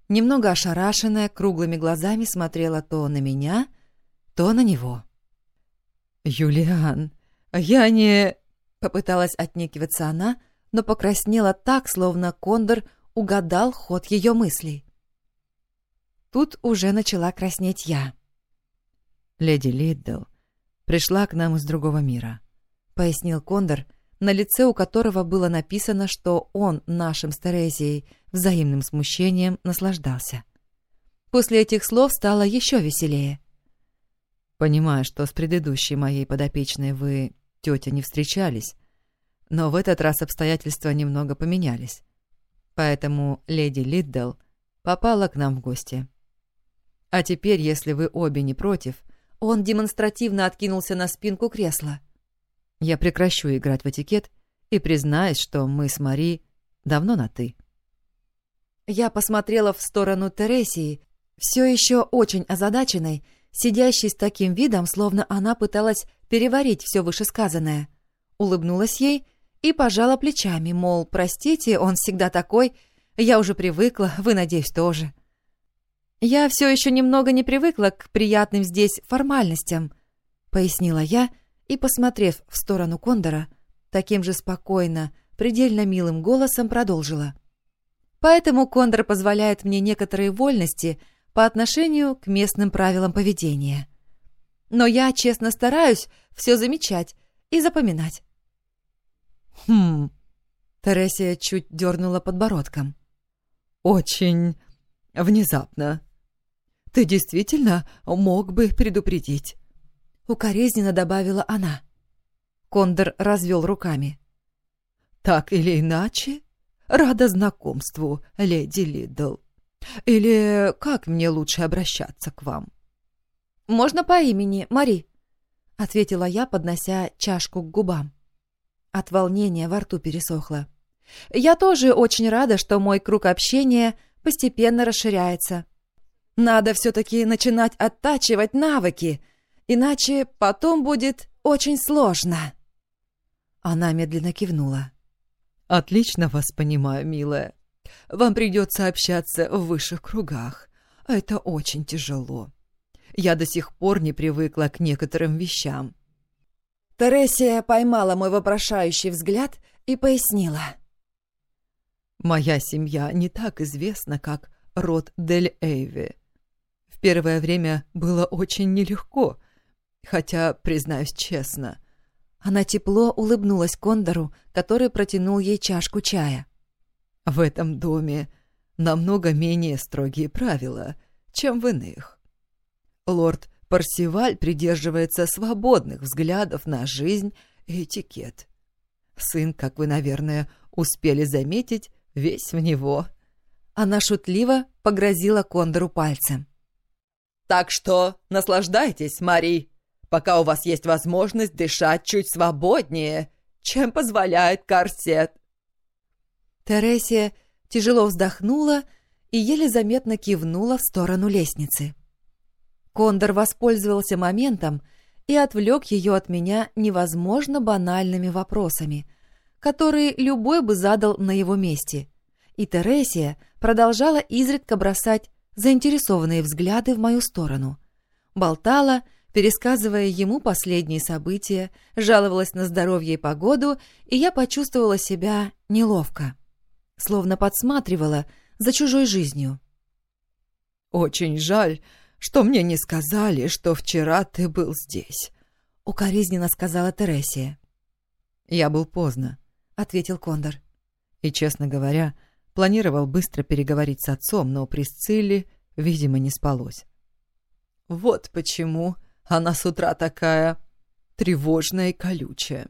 немного ошарашенная, круглыми глазами смотрела то на меня, то на него. «Юлиан, я не...» — попыталась отнекиваться она, но покраснела так, словно Кондор угадал ход ее мыслей. Тут уже начала краснеть я. «Леди Лиддл пришла к нам из другого мира», — пояснил Кондор, на лице у которого было написано, что он нашим с Терезией взаимным смущением наслаждался. После этих слов стало еще веселее. «Понимаю, что с предыдущей моей подопечной вы, тетя, не встречались, но в этот раз обстоятельства немного поменялись. Поэтому леди Лиддл попала к нам в гости. А теперь, если вы обе не против, он демонстративно откинулся на спинку кресла. Я прекращу играть в этикет и признаюсь, что мы с Мари давно на «ты». Я посмотрела в сторону Тересии, все еще очень озадаченной сидящей с таким видом, словно она пыталась переварить все вышесказанное. Улыбнулась ей и пожала плечами, мол, простите, он всегда такой, я уже привыкла, вы, надеюсь, тоже. Я все еще немного не привыкла к приятным здесь формальностям, пояснила я и, посмотрев в сторону Кондора, таким же спокойно, предельно милым голосом продолжила. Поэтому Кондор позволяет мне некоторые вольности по отношению к местным правилам поведения. Но я честно стараюсь все замечать и запоминать. «Хм...» Тересия чуть дернула подбородком. «Очень внезапно. Ты действительно мог бы предупредить?» Укоризненно добавила она. Кондор развел руками. «Так или иначе, рада знакомству, леди Лидл. Или как мне лучше обращаться к вам?» «Можно по имени, Мари», — ответила я, поднося чашку к губам. От волнения во рту пересохло. «Я тоже очень рада, что мой круг общения постепенно расширяется. Надо все-таки начинать оттачивать навыки, иначе потом будет очень сложно». Она медленно кивнула. «Отлично вас понимаю, милая. Вам придется общаться в высших кругах. Это очень тяжело. Я до сих пор не привыкла к некоторым вещам». Тересия поймала мой вопрошающий взгляд и пояснила. «Моя семья не так известна, как род Дель Эйви. В первое время было очень нелегко, хотя, признаюсь честно, она тепло улыбнулась Кондору, который протянул ей чашку чая. «В этом доме намного менее строгие правила, чем в иных. Лорд Парсиваль придерживается свободных взглядов на жизнь и этикет. Сын, как вы, наверное, успели заметить, весь в него». Она шутливо погрозила Кондору пальцем. «Так что наслаждайтесь, Мари!» Пока у вас есть возможность дышать чуть свободнее, чем позволяет корсет». Тересия тяжело вздохнула и еле заметно кивнула в сторону лестницы. Кондор воспользовался моментом и отвлек ее от меня невозможно банальными вопросами, которые любой бы задал на его месте. И Тересия продолжала изредка бросать заинтересованные взгляды в мою сторону. Болтала пересказывая ему последние события, жаловалась на здоровье и погоду, и я почувствовала себя неловко, словно подсматривала за чужой жизнью. «Очень жаль, что мне не сказали, что вчера ты был здесь», — укоризненно сказала Тересия. «Я был поздно», — ответил Кондор. И, честно говоря, планировал быстро переговорить с отцом, но при Сцилле, видимо, не спалось. «Вот почему она с утра такая тревожная и колючая.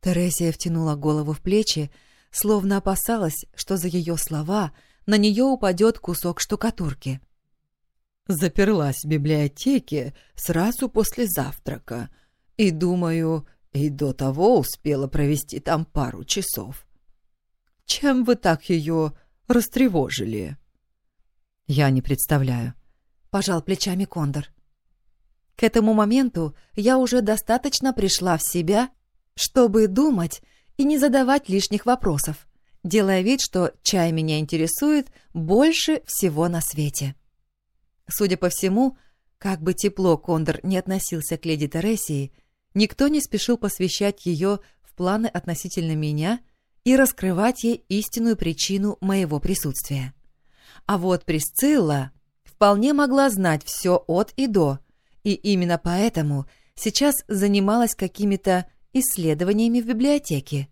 Тересия втянула голову в плечи, словно опасалась, что за ее слова на нее упадет кусок штукатурки. Заперлась в библиотеке сразу после завтрака и, думаю, и до того успела провести там пару часов. Чем вы так ее растревожили? Я не представляю. Пожал плечами Кондор. К этому моменту я уже достаточно пришла в себя, чтобы думать и не задавать лишних вопросов, делая вид, что чай меня интересует больше всего на свете. Судя по всему, как бы тепло Кондор не относился к леди Тересии, никто не спешил посвящать ее в планы относительно меня и раскрывать ей истинную причину моего присутствия. А вот Присцилла вполне могла знать все от и до – и именно поэтому сейчас занималась какими-то исследованиями в библиотеке.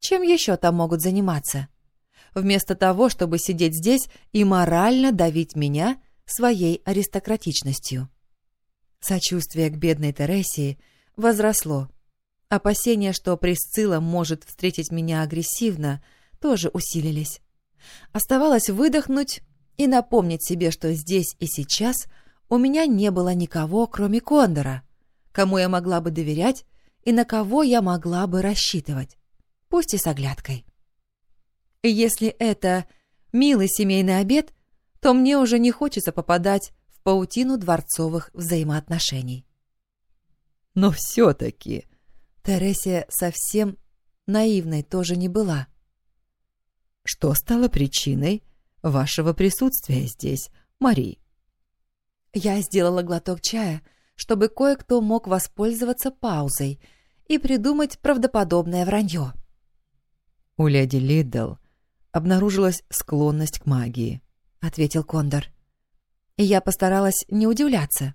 Чем еще там могут заниматься? Вместо того, чтобы сидеть здесь и морально давить меня своей аристократичностью. Сочувствие к бедной Тересии возросло. Опасения, что Присцилла может встретить меня агрессивно, тоже усилились. Оставалось выдохнуть и напомнить себе, что здесь и сейчас – у меня не было никого, кроме Кондора, кому я могла бы доверять и на кого я могла бы рассчитывать, пусть и с оглядкой. И если это милый семейный обед, то мне уже не хочется попадать в паутину дворцовых взаимоотношений. Но все-таки... Тересия совсем наивной тоже не была. Что стало причиной вашего присутствия здесь, Мари? Я сделала глоток чая, чтобы кое-кто мог воспользоваться паузой и придумать правдоподобное вранье. У леди Лиддл обнаружилась склонность к магии, — ответил Кондор. И я постаралась не удивляться.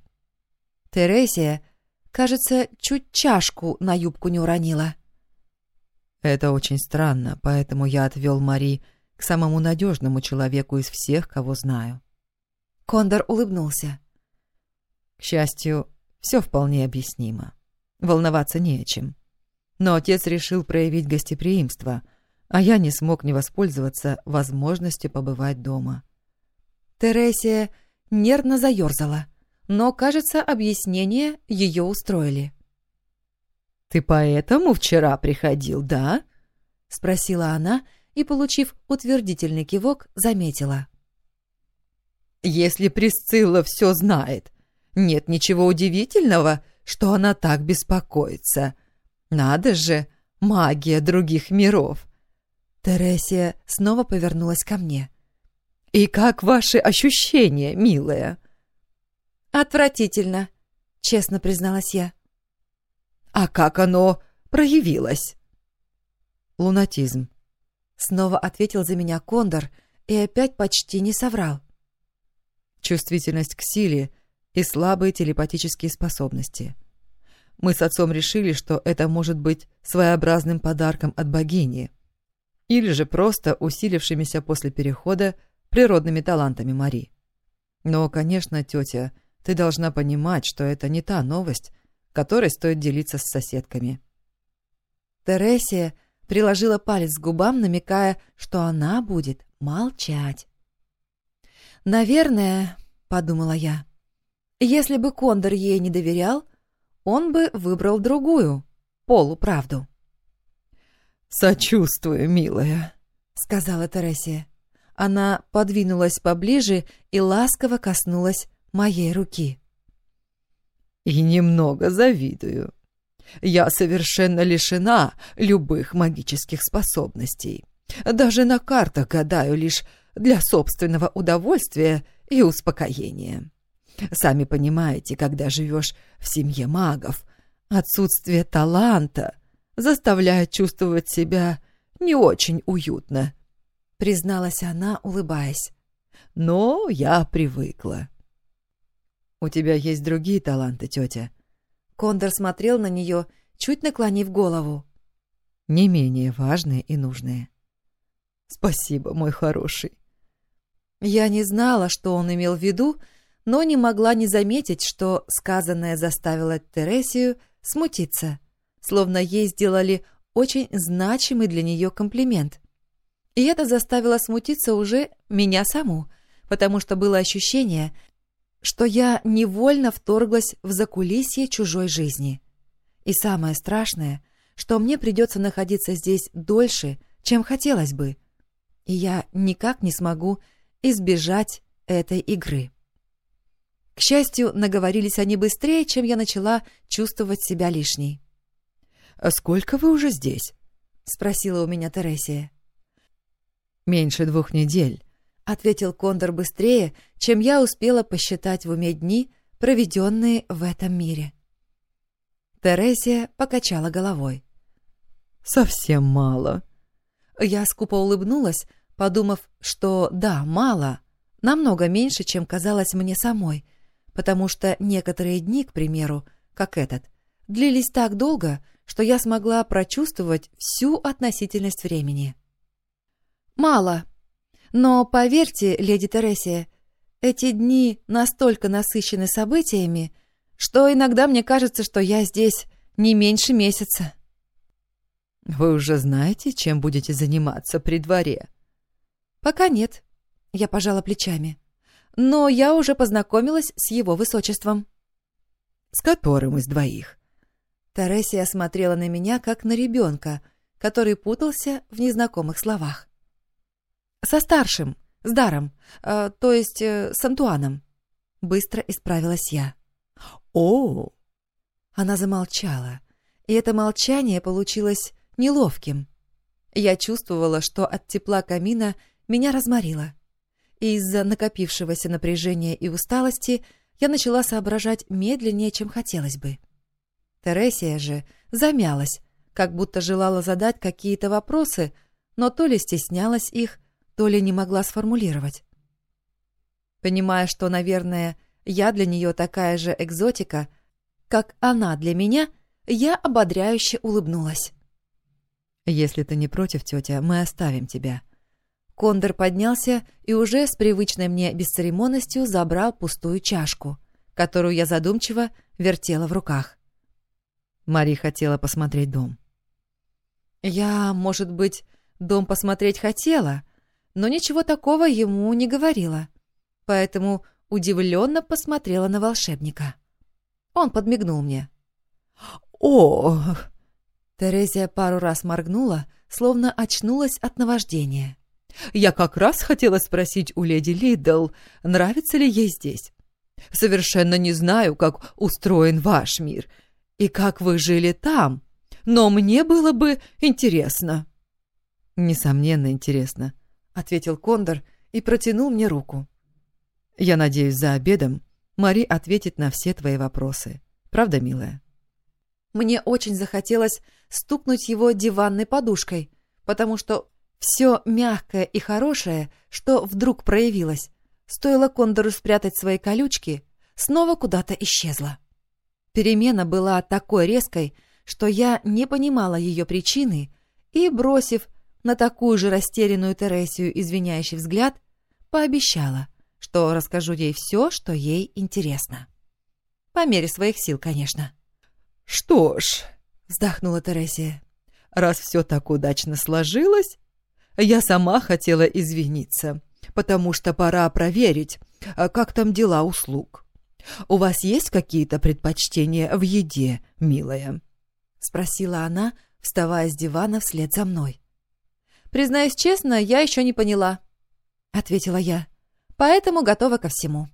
Тересия, кажется, чуть чашку на юбку не уронила. Это очень странно, поэтому я отвел Мари к самому надежному человеку из всех, кого знаю. Кондор улыбнулся. К счастью, все вполне объяснимо. Волноваться не о чем. Но отец решил проявить гостеприимство, а я не смог не воспользоваться возможностью побывать дома. Тересия нервно заерзала, но, кажется, объяснения ее устроили. «Ты поэтому вчера приходил, да?» — спросила она и, получив утвердительный кивок, заметила. «Если Присцилла все знает, нет ничего удивительного, что она так беспокоится. Надо же, магия других миров!» Тересия снова повернулась ко мне. «И как ваши ощущения, милая?» «Отвратительно», — честно призналась я. «А как оно проявилось?» «Лунатизм», — снова ответил за меня Кондор и опять почти не соврал. «Чувствительность к силе и слабые телепатические способности. Мы с отцом решили, что это может быть своеобразным подарком от богини или же просто усилившимися после перехода природными талантами Мари. Но, конечно, тетя, ты должна понимать, что это не та новость, которой стоит делиться с соседками. Тересия приложила палец к губам, намекая, что она будет молчать. «Наверное, — подумала я, — если бы Кондор ей не доверял, он бы выбрал другую, полуправду». «Сочувствую, милая», — сказала Тересия. Она подвинулась поближе и ласково коснулась моей руки. «И немного завидую. Я совершенно лишена любых магических способностей. Даже на картах гадаю лишь для собственного удовольствия и успокоения. Сами понимаете, когда живешь в семье магов, отсутствие таланта заставляет чувствовать себя не очень уютно — призналась она, улыбаясь. «Но я привыкла». «У тебя есть другие таланты, тетя?» Кондор смотрел на нее, чуть наклонив голову. «Не менее важные и нужные». «Спасибо, мой хороший». Я не знала, что он имел в виду, но не могла не заметить, что сказанное заставило Тересию смутиться, словно ей сделали очень значимый для нее комплимент. И это заставило смутиться уже меня саму, потому что было ощущение, что я невольно вторглась в закулисье чужой жизни. И самое страшное, что мне придется находиться здесь дольше, чем хотелось бы, и я никак не смогу избежать этой игры. К счастью, наговорились они быстрее, чем я начала чувствовать себя лишней. «А сколько вы уже здесь?» — спросила у меня Тересия. «Меньше двух недель», — ответил Кондор быстрее, чем я успела посчитать в уме дни, проведенные в этом мире. Тересия покачала головой. «Совсем мало». Я скупо улыбнулась, подумав, что да, мало, намного меньше, чем казалось мне самой, потому что некоторые дни, к примеру, как этот, длились так долго, что я смогла прочувствовать всю относительность времени. Мало. Но поверьте, леди Тересия, эти дни настолько насыщены событиями, что иногда мне кажется, что я здесь не меньше месяца. Вы уже знаете, чем будете заниматься при дворе? Пока нет. Я пожала плечами. Но я уже познакомилась с его высочеством. С которым из двоих? Тересия смотрела на меня, как на ребенка, который путался в незнакомых словах. Со старшим, с Даром, э, то есть э, с Антуаном. Быстро исправилась я. О! Она замолчала, и это молчание получилось неловким. Я чувствовала, что от тепла камина меня разморило. И из-за накопившегося напряжения и усталости я начала соображать медленнее, чем хотелось бы. Тересия же замялась, как будто желала задать какие-то вопросы, но то ли стеснялась их, то ли не могла сформулировать. Понимая, что, наверное, я для нее такая же экзотика, как она для меня, я ободряюще улыбнулась. «Если ты не против, тетя, мы оставим тебя». Кондор поднялся и уже с привычной мне бесцеремонностью забрал пустую чашку, которую я задумчиво вертела в руках. Мари хотела посмотреть дом. Я, может быть, дом посмотреть хотела, но ничего такого ему не говорила, поэтому удивленно посмотрела на волшебника. Он подмигнул мне. О! Терезия пару раз моргнула, словно очнулась от наваждения. Я как раз хотела спросить у леди Лидл, нравится ли ей здесь. Совершенно не знаю, как устроен ваш мир и как вы жили там, но мне было бы интересно. Несомненно, интересно, ответил Кондор и протянул мне руку. Я надеюсь, за обедом Мари ответит на все твои вопросы. Правда, милая? Мне очень захотелось стукнуть его диванной подушкой, потому что все мягкое и хорошее, что вдруг проявилось, стоило Кондору спрятать свои колючки, снова куда-то исчезло. Перемена была такой резкой, что я не понимала ее причины и, бросив на такую же растерянную Тересию извиняющий взгляд, пообещала, что расскажу ей все, что ей интересно. По мере своих сил, конечно. «Что ж», — вздохнула Тересия, — «раз все так удачно сложилось, я сама хотела извиниться, потому что пора проверить, а как там дела услуг. У вас есть какие-то предпочтения в еде, милая?» — спросила она, вставая с дивана вслед за мной. «Признаюсь честно, я еще не поняла», — ответила я, — «поэтому готова ко всему».